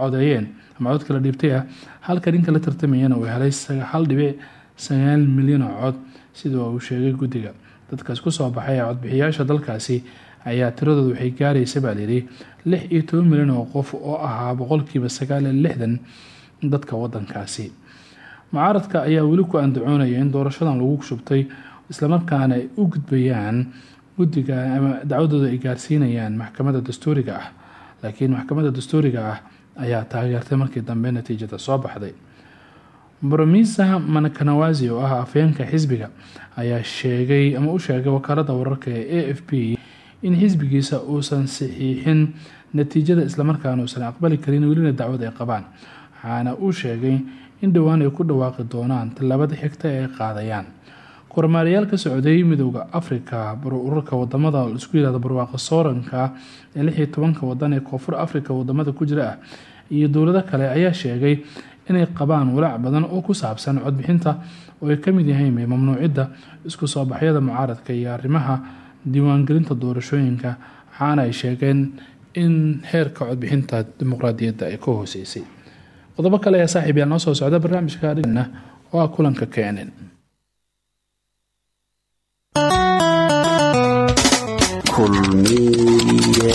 codeeyeen ama cododka la dhiibtay ah halka ninka la tartamayana uu helay hal dhibic sagaal milyan oo cod sida uu sheegay guddiga. Dadkaas ku soo baxay ee codbixiyaasha dalkaasi ayaa tiradooda waxay gaaraysa baa layidhi lix iyo toban milyan oo qof oo ahaa boqolkiiba sagaal iyo lixdan dadka wadankaasi mucaaradka ayaa weli ku andacoonaya in doorashadan lagu shubtay islamarkaana ay u gudbayaan guddiga ama dacwadooda ay gaarsiinayaan maxkamadda dastuuriga ah. Laakiin maxkamadda dastuuriga ah ayaa taageertay markii dambe natiijada soo baxday. Bromisa manakanawazi oo ah afhayeenka xisbiga ayaa sheegay ama u sheegay wakaalada wararka ee a f p in xisbigiisa uusan saxiixin natiijada islamarkaana uusan aqbali karin welina dacwad ay qabaan. Waxaana uu sheegay in dhowaan ay ku dhawaaqi doonaan tallaabada xigta ee ay qaadayaan. Kormaarayaal ka socday midooda afrika ururka waddamada isku yirahda barwaaqa sooranka ee lix iyo tobanka wadan ee koonfur afrika waddamada ku jira ah iyo dowlado kale ayaa sheegay inay qabaan walaac badan oo ku saabsan codbixinta oo ay ka mid yahayn mamnuucidda isku soo baxyada mucaaradka iyo arrimaha diiwaangelinta doorashooyinka waxaana ay sheegeen in heerka codbixinta dimuqraadiyadda ay ka hooseysay. Qodobo kale ayaa saaxiib yaa noo soo socda barnaamijka oo ah kulanka keenin kulmiye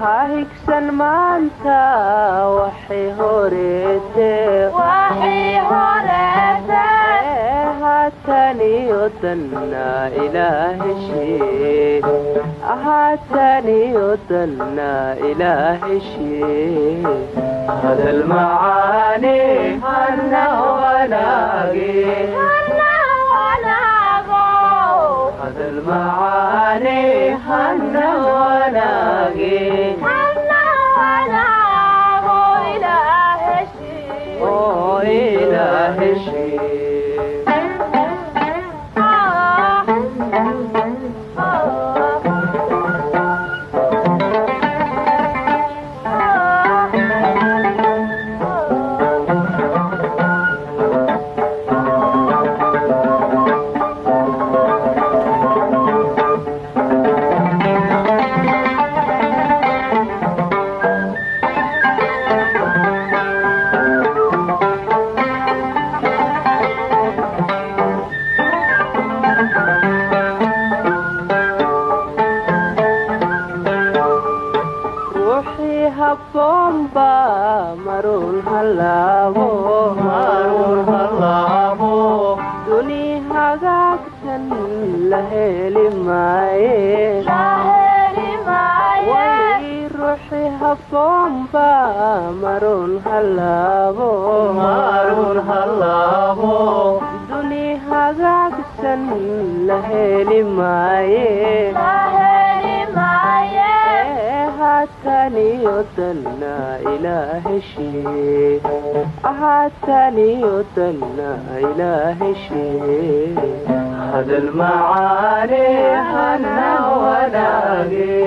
hahigsan maanta waxay horeetehaataniyo danna ilaa heshee haataniyo danna ilaa heshee hadal macaane hana wanaage macaane hana wanaage heli maayehataaniyo dhanna ilaa heshee hadal macaane hana wanaage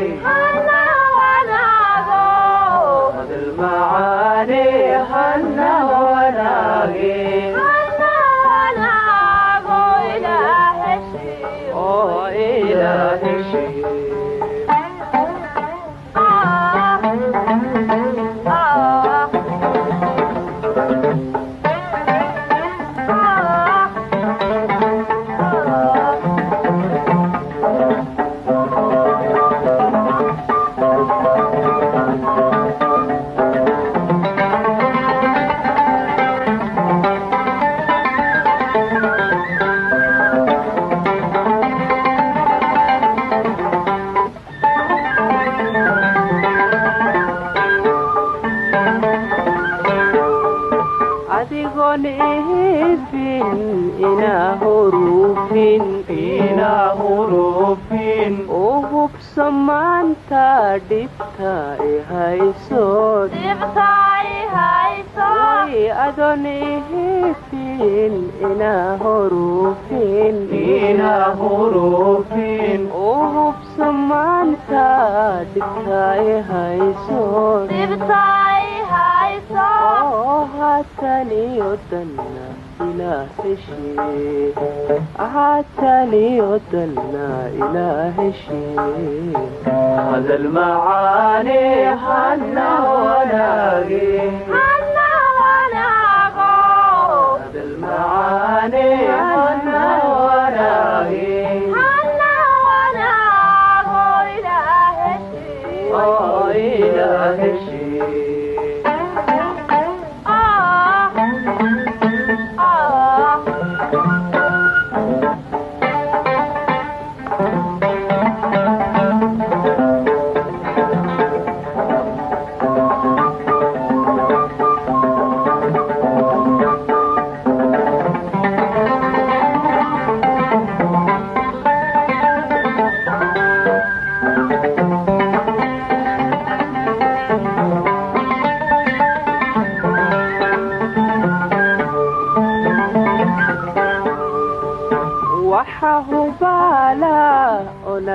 hadal macaane hanna wanaage hadal macaane hanna wanaage لا إله إلا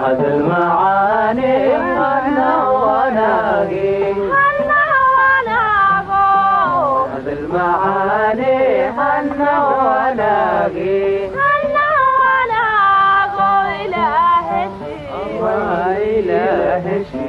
hadal macaane ana wanaage hana wanaage ilaaheshi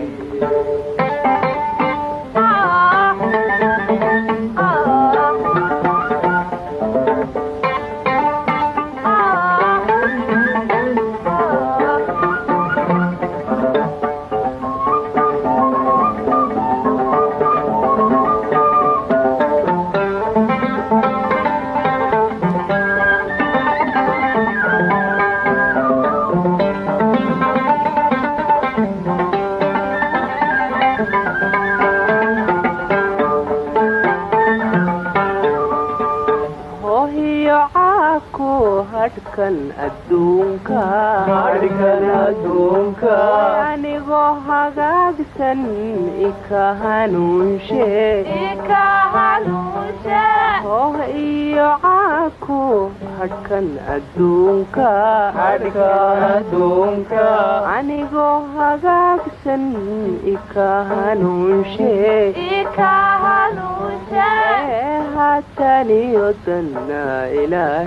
anigoo hagaagsan ika hanuunshehataniyo dannaa ilaa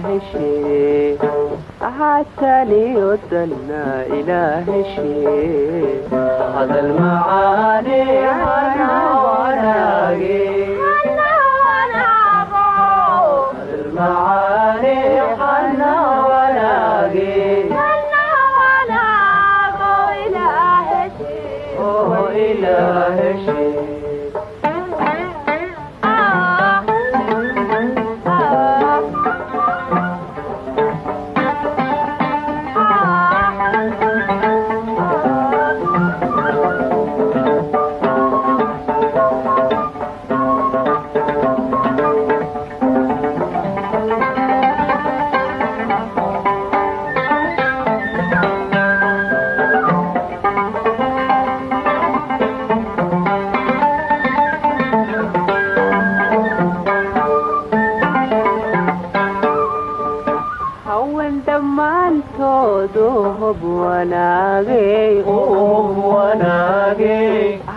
hawen dhammaantoodu hub wanaagay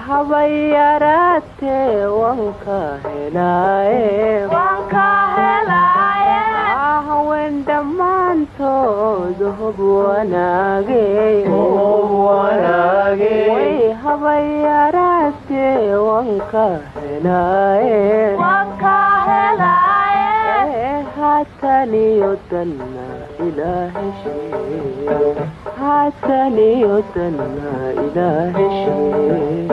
habay yaraatee wanka helaaye hawen dhammaantoodu hub wanaagay habay yaraatee wanka helaaye haataniyo danna ilaaheshee haataniyo danna ilaaheshee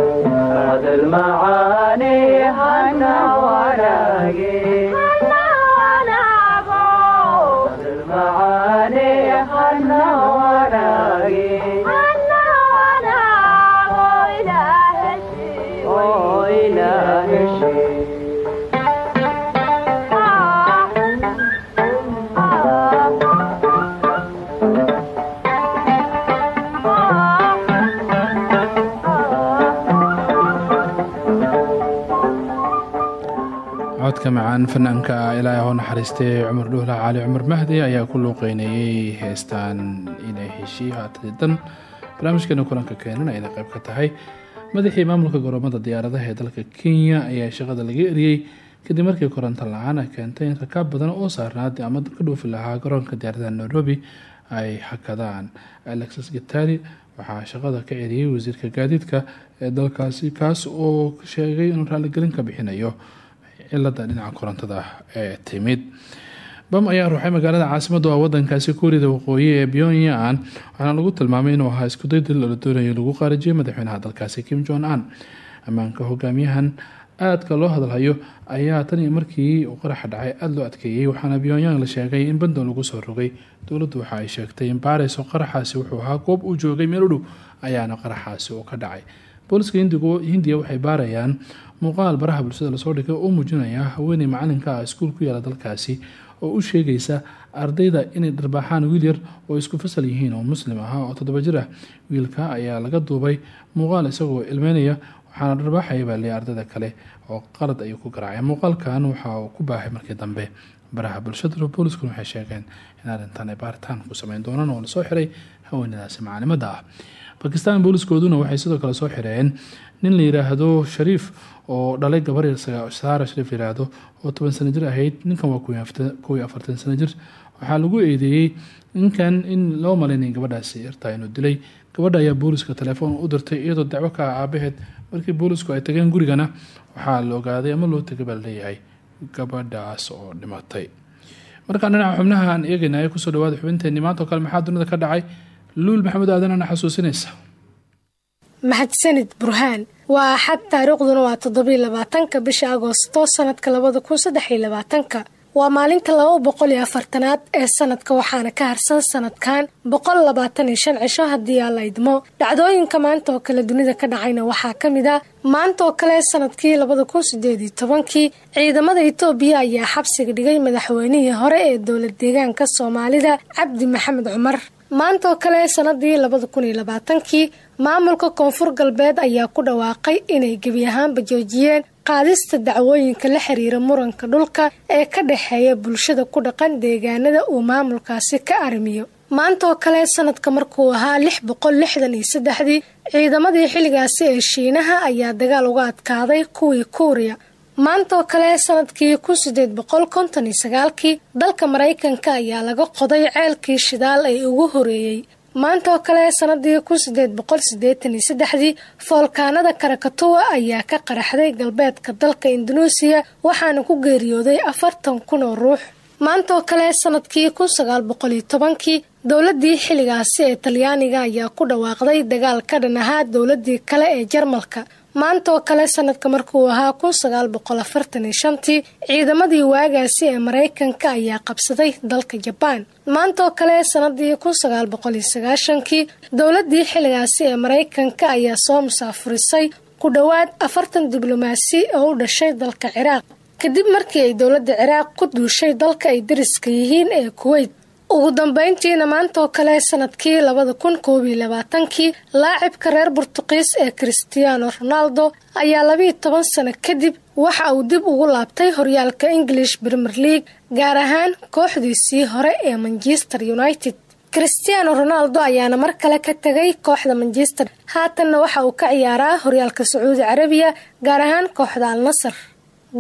hadal macaani hana wanaage hadal macaani hana wanaage oo macaan fanaanka ilaahay hoo naxariistay cumar dhuhla cali cumar mahdi ayaa ku luuqeynayay heestaan inay heshii haatdan barnaamijkeena kulanka keenan ayna qayb ka tahay madaxii maamulka garoomada diyaaradaha ee dalka kenya ayaa shaqada laga eriyey kadib markii koronto la'aan ay keentay in rakaab badan oo saarnaad ama ka dhuufi lahaa garoonka diyaaradaha nairobi ay hakadaan alexis gitali waxaa shaqada ka celiyey wasiirka gaadiidka ee dalkaasi kaas oo sheegay inuu raaligelin ka bixinayo cilada dhinaca korontada ee timid. Bam ayaa ruuxay magaalada caasimada oo wadankaasi kuuriyada waqooyi ee pyongyang. Waxaana lagu tilmaamay inuu ahaa iskuday dil la doonayo lagu qaarijiyay madaxweynaha dalkaasi kim jong an ammaanka hogaamiyahan aadka loo hadalhayo ayaa tan iyo markii uu qaraxa dhacay aada loo adkeeyey waxaana pyongyang la sheegay in bandow lagu soo rogay. Dowladdu waxa ay sheegtay in baarayso qaraxaasi wuxuu ahaa goob uu joogay meel u dhow ayaana qaraxaasi uu ka dhacay booliska hindiya waxay baarayaan muuqaal baraha bulshada la soo dhigay oo muujinaya haweeney macalinka ah iskuul ku yaalla dalkaasi oo u sheegaysa ardayda inay dharbaaxaan wiil yar oo isku fasal yihiin oo muslim ah. Oo toddoba jir ah wiilka ayaa laga duubay muuqaal isagoo ilmeynaya waxaana dharbaaxaya baa ardayda kale oo qalad ayuu ku garaacay. Muuqaalkan waxa uu ku baahay markii dambe. Baraha bulshada booliskuna waxay sheegeen in arrintan baaritaan ku sameyn doonaan oo la soo xiray haweenadaasi macalimada ah bakistan booliskooduna waxay sidoo kale soo xireen nin la yiraahdo shariif oo dhalay gabar saara shariif layiraahdo oo toban sano jir ahayd. Ninkan waa kow iyo afartan sano jir. Waxaa lagu eedeeyey ninkan in loo malaynay gabadhaasi yartaa inuu dilay. Gabadha ayaa booliska telefoon u dirtay iyadoo dacwo ka ah aabaheed. Markii boolisku ay tageen gurigana waxaa la ogaaday ama loo tegay gabadhaas oo dhimatay. Markaan dhinaca xubnaha aan eegaynay ku soo dhawaada xubinteeni maanta oo kale maxaa dunida ka dhacay luul maxamed aadanana xasuusinaysa. Mahadsanid burhaan waa axad taariikhduna waa toddobiyo labaatanka bisha agoosto sanadka labada kun saddex iyo labaatanka waa maalinta laba boqol iyo afartanaad ee sanadka waxaana ka harsan sanadkan boqol labaatan iyo shan cisho haddii aan la idmo. Dhacdooyinka maanta oo kale dunida ka dhacayna waxaa ka mid ah maanta oo kale sannadkii labada kun sideed iyo tobankii ciidamada itoobiya ayaa xabsiga dhigay madaxweynihii hore ee dowlad deegaanka soomaalida cabdi maxamed cumar. Maanta oo kale sanadii labada kun iyo labaatankii maamulka koonfur galbeed ayaa ku dhawaaqay inay gebi ahaanba joojiyeen qaadista dacwooyinka la xiriira muranka dhulka ee ka dhexeeya bulshada ku dhaqan deegaanada uu maamulkaasi ka arrimiyo maanta oo kale sanadka markuu ahaa lix boqol lixdan iyo saddexdii ciidamadii xilligaasi ee shiinaha ayaa dagaal uga adkaaday kuwii kuuriya. Maanta oo kale sannadkii kun sideed boqol konton iyo sagaalkii dalka maraykanka ayaa laga qoday ceelkii shidaal ee ugu horeeyey maanta kale sanadii kun sideed boqol sideetan iyo saddexdii foolkaanada karakatuwa ayaa ka qaraxday galbeedka dalka induneesiya waxaana ku geeriyooday afartan kun oo ruux. Maanta kale sannadkii kun sagaal boqol iyo tobankii dowladii xilligaasi ee talyaaniga ayaa ku dhawaaqday dagaal ka dhan ahaa dowladii kale ee jarmalka maanta oo kale sanadka markuu ahaa kun sagaal boqol afartan iyo shantii ciidamadii waagaasi ee maraykanka ayaa qabsaday dalka jabaan maanta oo kale sanadii kun sagaal boqol iyo sagaashankii dowladii xilligaasi ee maraykanka ayaa soo musaafurisay ku dhowaad afartan diblomaasi oo u dhashay dalka ciraaq. Kadib markii ay dowladda ciraaq ku duushay dalka ay dariska yihiin ee kuweyt ugu dambeyntiina maanta oo kale sannadkii labada kun koob labaatankii laacibka reer burtuqiis ee christiano ronaldo ayaa labiiyo toban sano kadib waxa uu dib ugu laabtay horyaalka english premier league gaar ahaan kooxdiisii hore ee manchester united. Christiano ronaldo ayaana mar kale ka tegay kooxda manchester haatanna waxa uu ka ciyaaraa horyaalka sacuudi carabiya gaar ahaan kooxda al nasar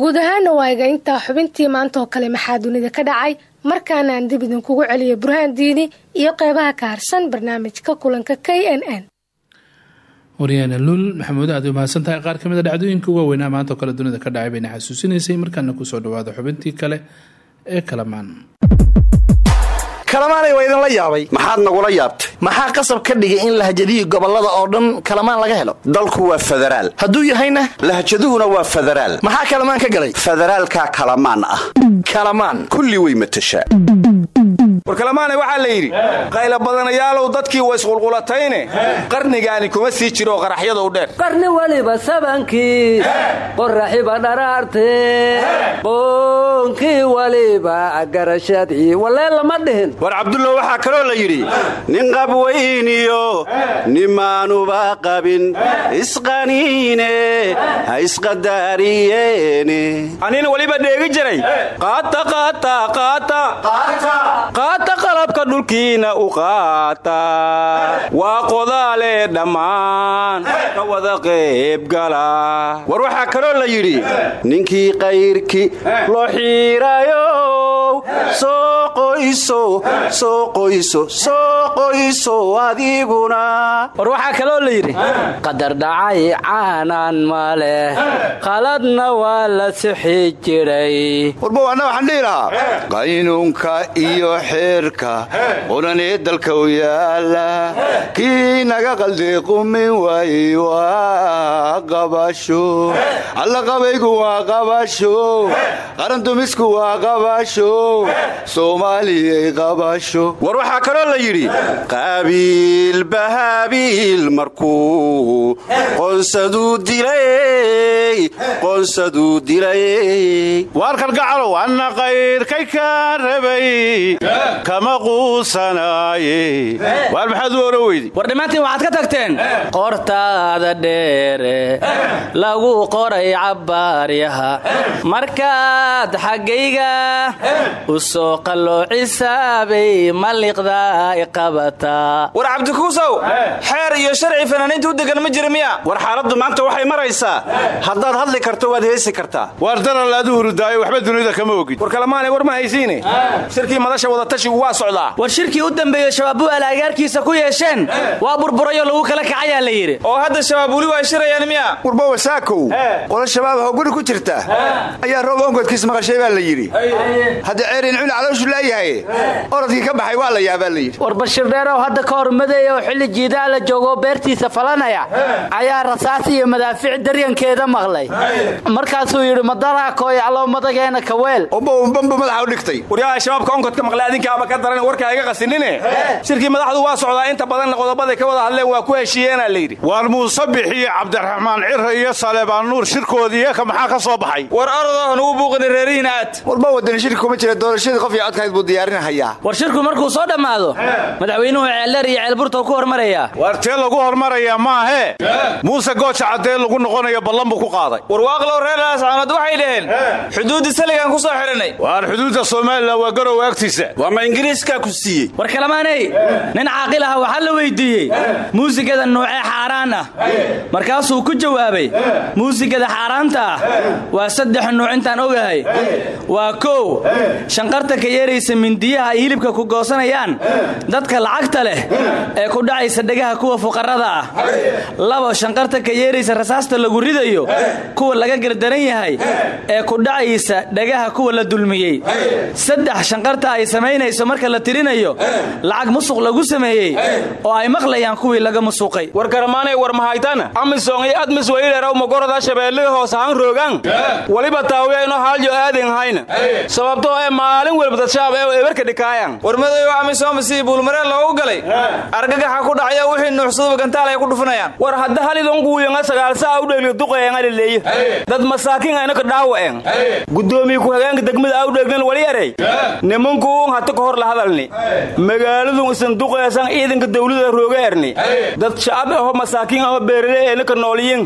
guud ahaana waaga intaa xubintii maanta oo kale maxaa dunida ka dhacay markaana aan dib idinkugu celiyo burhaan diini iyo qeybaha ka harsan barnaamijka kulanka k n n. Waryaane luul maxamuud aad u mahadsan tahay qaar ka mid a dhacdooyinka uga weynaa maanta oo kale dunida ka dhacay bayna xasuusinaysay. Markaana ku soo dhawaada xubintii kale ee kalamaan kalamaanay waa idinla yaabay. Maxaad nagula yaabtay? Maxaa qasab ka dhigay in lahjadihi gobollada oo dhan kalamaan laga helo? Dalku waa federaal. Hadduu yahayna? Lahjaduhuna waa federaal. Maxaa kalamaan ka galay? Federaalkaa kalamaan ah. Kalamaan. Kulli way matashaa. War kalamaane waxaa la yidhi qayla badanayaalow dadkii wa isqulqulatayne. Qarnigaani kuma sii jiro qaraxyadou dheer. Qarni weliba sabankii qoraxiba dharaarte. Qoonkii weliba garashadii walee lama dhihin war cabdullo waxaa kaloo la yidhi nin qabweyniyo nimaanuba qabin isqaniine ha isqadaariyeene anina weliba dheegi jiray. Qaata qaata qaata. Qaata. Qalabka dhulkiina u qaata. Waa qodaale dhammaan. Ka wada qaybgala war waxaa kaloo la yidhi ninkii qayrki loo xiirayow soo qoyso soo qoyso soo qoyso adiguna. War waxaa kaloo la yidhi qadar dhacay caanaan ma leh qaladna waa la sixi jiray. Warbow anna waxaan dhihi lahaa qaynuunka iyo xeerka quranee dalka u yaalla kii naga qalday qumin waayey waa qabasho alla qabaygu waa qabasho qarandumisku waa qabasho soomaaliyay qabasho. War waxaa kaloo la yidhi qaabiil bahaabiil markuu qoonsaduu dilay qoonsaduu dilay. Waar kalgacalow anna qayrkay kaa rabay kama quusanaaye waar maxaad u oran weydi? War dhammaantiin waxaad ka tagteen qortaada dheere lagu qoray cabbaaryaha markaad xaggayga u soo qalloocisabay maliqdaa i qabataa war cabdikuusow xeer iyo sharci fanaaniinta u degan ma jira miya. War xaaladdu maanta waxay maraysaa. Haddaad hadli karto waad heesi kartaa. Waar daral aad u hurudaayo waxba dunida kama ogid. War kalamaanay war ma haysiine shirkii madasha wadatashigu waa socdaa. War shirkii u dambeeye shabaabbu alaagaarkiisa ku yeesheen. Waa burburayoo lagu kala kacayaa la yidhi. Oo hadda shabaab weli waa shirayaan miya. Warba wasaakow. Qola shabaab hoo guri ku jirta ayaa roob onkodkiis maqashay baa la yidhi hadda ceerin culi calooshu laayahay orodkii ka baxay waa la yaabaa la yidhi. War bashir dheerow hadda ka hor madeeya oo xilli jiidaa la joogoo beertiisa falanaya ayaa rasaas iyo madaafiic daryankeeda maqlay. Markaasuu yidhi madaraa kooyaclow madageena kaweel bamba madaxa u dhigtay. Waryaha shabaabka onkodka maqlay adinkaaba ka daran warkaa iga qasinine. Shirkii madaxdu waa socdaa inta badanna qodobaday ka wada hadleen waa ku heshiiyeenaa la yidhi. Waar muuse bixiyo cabdiraxmaan cira iyo saleebaan nuur shirkoodii ka maxaa ka soo baxay? War arodaah nugu buuqina reerihiin aad. Warba wadani shirki kuma jira doorashadii qof iyo codkahayd buu diyaarinahayaa war shirku markuu soo dhammaado madaxweynuhu ceeldheer iyo ceelburta ku hormarayaa waar tee lagu hormarayaa maahee muuse gooja caddee lagu noqonayo ballan buu ku qaaday. Warwaaqlow reer laascaanood waxay dhaheen xuduudda saligaan ku soo xidhanay waar xuduudda somalilan waa garow agtiisa. Waa ma ingiriiskaa ku siiyey. War kalamaaney nin caaqil aha waxaa la weyddiiyey muusigada nuucee xaaraan ah. Markaasuu ku jawaabay muusigada xaaraanta ah waa saddex nuuc intaan ogahay. Waa kow shanqarta ka yeeraysa mindiyaha ay hilibka ku goosanayaan dadka lacagta leh ee ku dhacaysa dhegaha kuwa fuqarrada ah. Labo shanqarta ka yeeraysa rasaasta lagu ridayo kuwa laga gardaran yahay ee ku dhacaysa dhagaha kuwa la dulmiyey. Saddex shanqarta ay samaynayso marka la tirinayo lacag musuq lagu sameeyey oo ay maqlayaan kuwii laga musuqay. War garamaanay war mahaytana amisong iyo admis wayidharaw magorada hoos ahaan roogaan. Waliba taawiya inoo haalyo aadin hayna sababtoo ee maalin welba dadshaab ee ebarka dhikaayan war madayo amisom si buulmareen loogu galay. Argagaxa ku dhacaya wixii nuuxsaduba gantaal ay ku dhufanayaan war hadda halidonguuyanga sagaalsa awdheegli duqayangalaleeye dad masaakiin ayna ka dhaawaceen. Gudoomiye ku-xigeenka degmada awdheegnan wali erey nimankuun hata ka hor la hadalni. Magaaladun isan duqaysan ciidanka dawlada rooga erni. Dad shacab aho masaakiin aho beerale eena ka nooliyin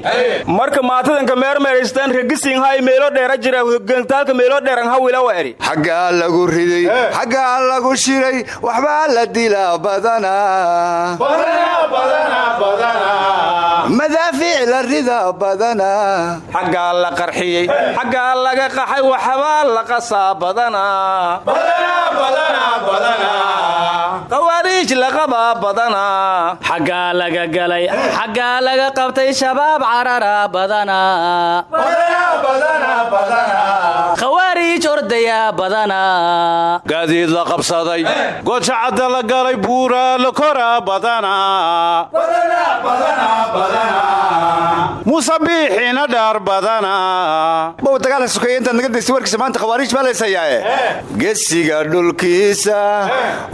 marka maatadanka meermeeraystaan regisiin hay meelo dheera jira gantaalka meelo dheeran hawilawa eri xaggaa lagu riday xaggaa lagu shiray waxbaa la dilaa badanaa madaafiic la rida badanaa xaggaa la qarxiyey xaggaa laga qaxay waxbaa la qasaa badanaa qawaariij laqabaa badanaa xaggaa laga galay xaggaa laga qabtay shabaab carara badanaa ordaya badanaa gaadiid la qabsaday. Goojacadda la galay buuraa la koraa badanaa musabiixiina dhaar badanaa bow dagaalka sokeeye intaad naga daysa warkiisa maanta khawaariij baa laysayaae gesiga dhulkiisa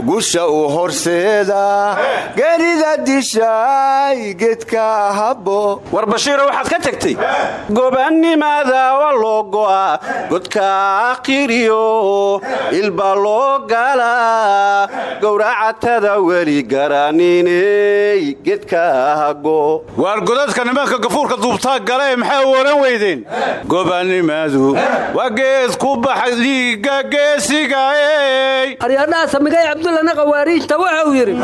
gusha u horseeda. Geerida dishaay geedka habo war bashiiro waxaad ka tagtay gobanimada waa loo go'a godka akhiriyo ilbaa loo galaa gowracatada weli garaniney geedka hago. Waar godadka nimanka gafuurka duubtaa gale maxay u odhan weydeen? Gobanimadu waa geed ku baxay dhiigga geesigaey aryadhaha samigay cabdullana khawaariijta wuxuu yidhi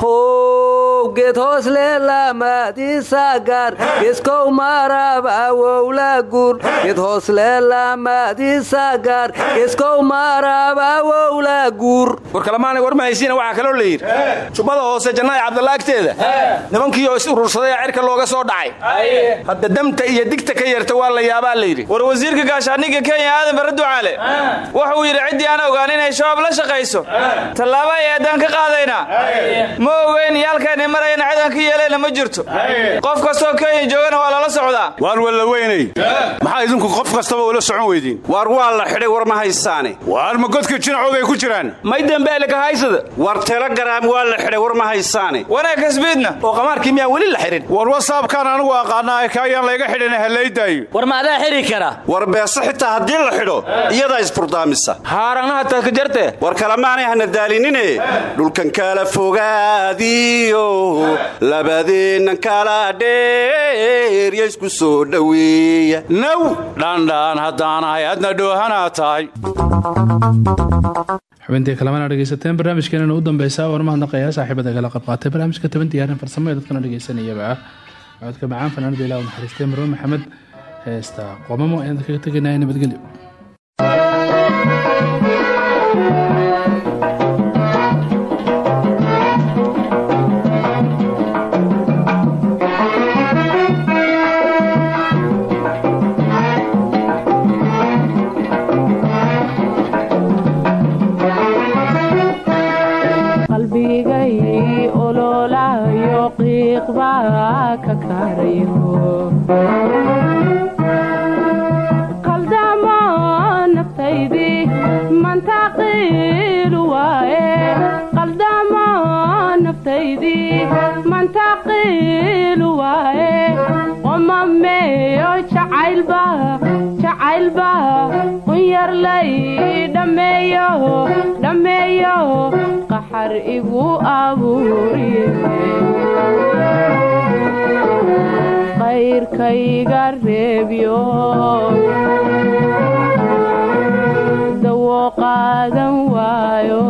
how geed hoos leelaamaadiisagaar geeskow maaraab awowla guur geed hoos leelaamaadiisagaar geeskow maaraab awowla guur. War kalamaanay war mahaysiina waxaa kaloo la yidhi. Jubbada hoose jannaay cabdalla agteeda nimankiioo is urursaday ee cirka looga soo dhacay. Hadda damta iyo digta ka yeerta waa la yaabaa la yidhi. War wasiirka gaashaandhigga kenya aadan barre ducaale wuxuu yidhi ciddii aan ogaan inay shabaab la shaqayso. Tallaabo ay eeddaan ka qaadaynaa ma ogeyn yaalkaynay marayana cidaan ka yeelayna ma jirto. Qof kastoo kenya joogana waa lala socdaa. Waar walla weynay maxaa idinku qof kastaba ula socon weydiin? Waar waa la xidhay war ma haysaane waar ma godka jinacoogay ku jiraan? May dembeele ka haysada war telegaraam waa la xidhay war ma haysaane wanaag kasbiidna oo qamaarkii miyaan weli la xidhin? War wasaabkaan anigu aqaanaa kaayaan layga xidhin halaydaayo war ma adaa xidhi kara? War beese xitaa haddii la xidho iyadaa isburdaamisa haarangnaha taadka jartee war kalemaanay hana daalinine. Dhulkan kala fogaadiyo labadeennan kala dheerya isku soo dhoweeya naw dhandhaan haddaanahay adna dhoohanaa tahay xubintii kalamana dhegeysateen barnaamijkeenana u dambeysa war mahadnaqayaa saaxiibada kala qabqaatay barnaamijka toban diyaarin farsamo ee dadkana dhegeysanayaba ah codka macaan fanaanada ilaah naxariistay marwe maxamed heesta qomamo ayaan kaga tegaynaya nabadgelyo jacaylba qunyarlay dhammeeyo dhammeeyo qaxar igu abuuriye qayrkayga reebyo dawo qaadan waayo.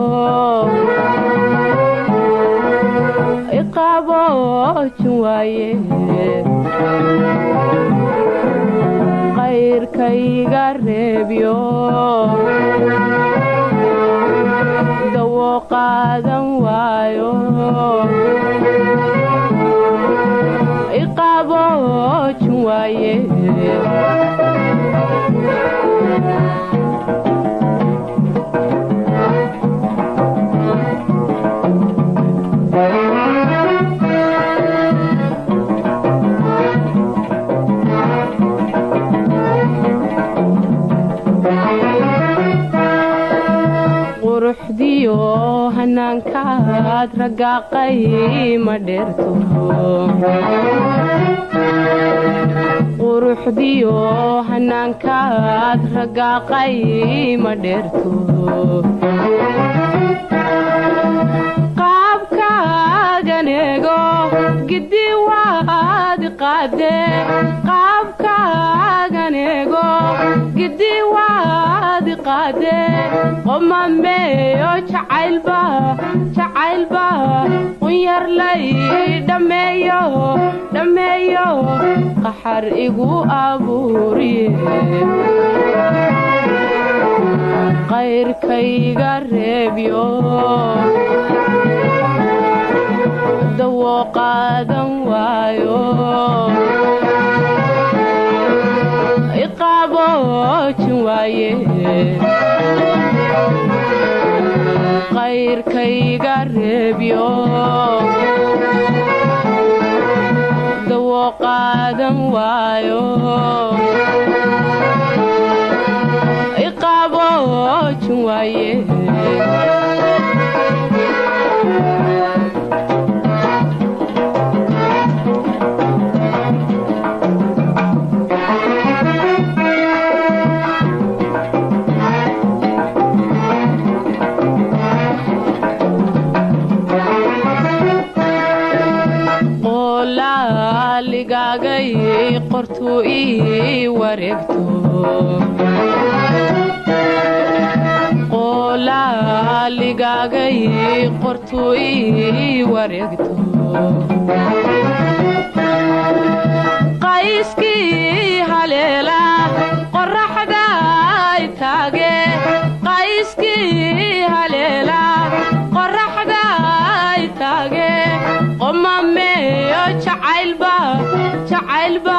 Iqaboojin waaye qayrkayga reebyo dawo qaadan waayo iqaboojin waaye quruxdiyo hanaankaad ragaaqay ma dheerto quruxdiyo hanaankaad ragaaqay ma dheerto qaabkaaganeego gidi waad qaade qaabkaaganeego gidi waad qaade qomameeyo jacaylba jacaylba qunyarlay dhammeeyo dhammeeyo qaxar igu abuuriye. Qayrkayga reebyo dawo qaadan waayo iqaboojin waaye qayrkayga reebyo dawo qaadan waayo iqaboojin waaye ii wareegto qolaaligagay qortuu ii wareegto. Qayskii haleela qoraxda taage. Qayskii haleela qoraxda taage. Qomameeyo jacaylba jacaylba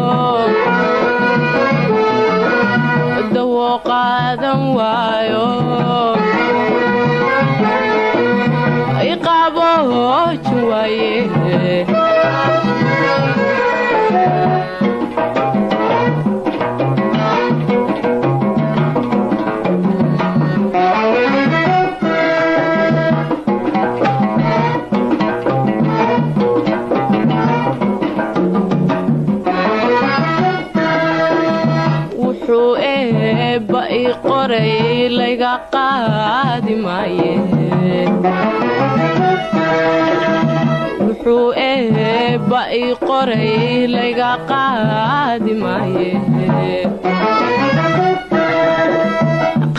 qaadan i qoray layga qaadi maaye.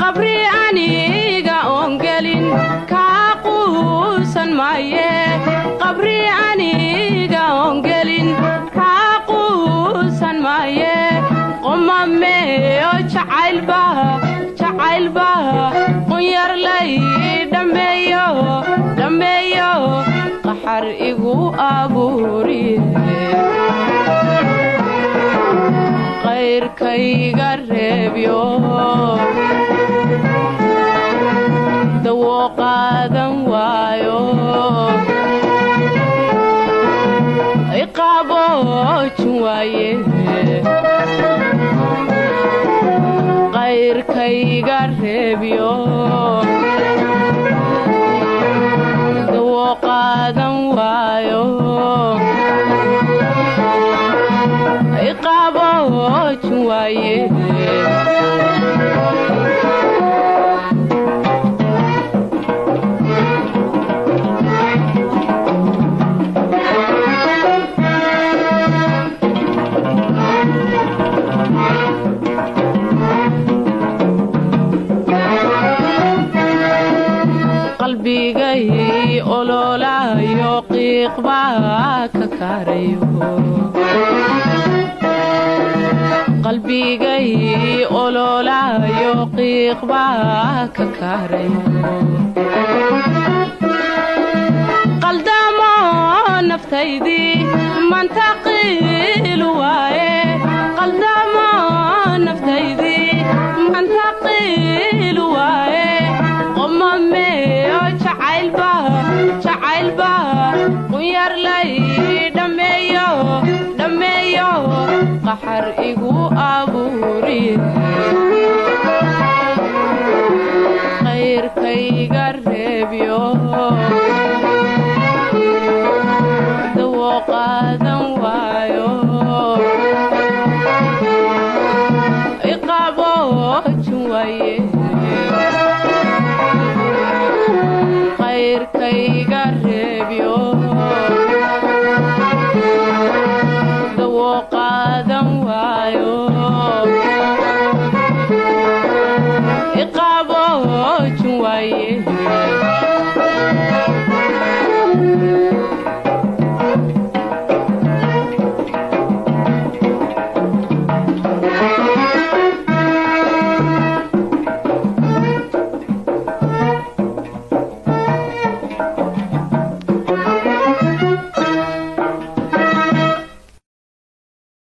Qabri aniga oon gelin kaa quusan maaye. Qabri aniga oon gelin kaa quusan maaye. Qomameeyo jacaylba jacaylba qunyarlay igu abuuriye qayrkayga reebyo qayrkayga reebyo qaadan qalbigay ololayo qiiq baa ka kaarayo qaldamo naftaydii manta qiilu waaye. Qaldamo naftaydii manta qiilu waaye qomameeyo jacaylba jacaylba qunyarlay qaxar igu abuuriye qayrkayga reebyo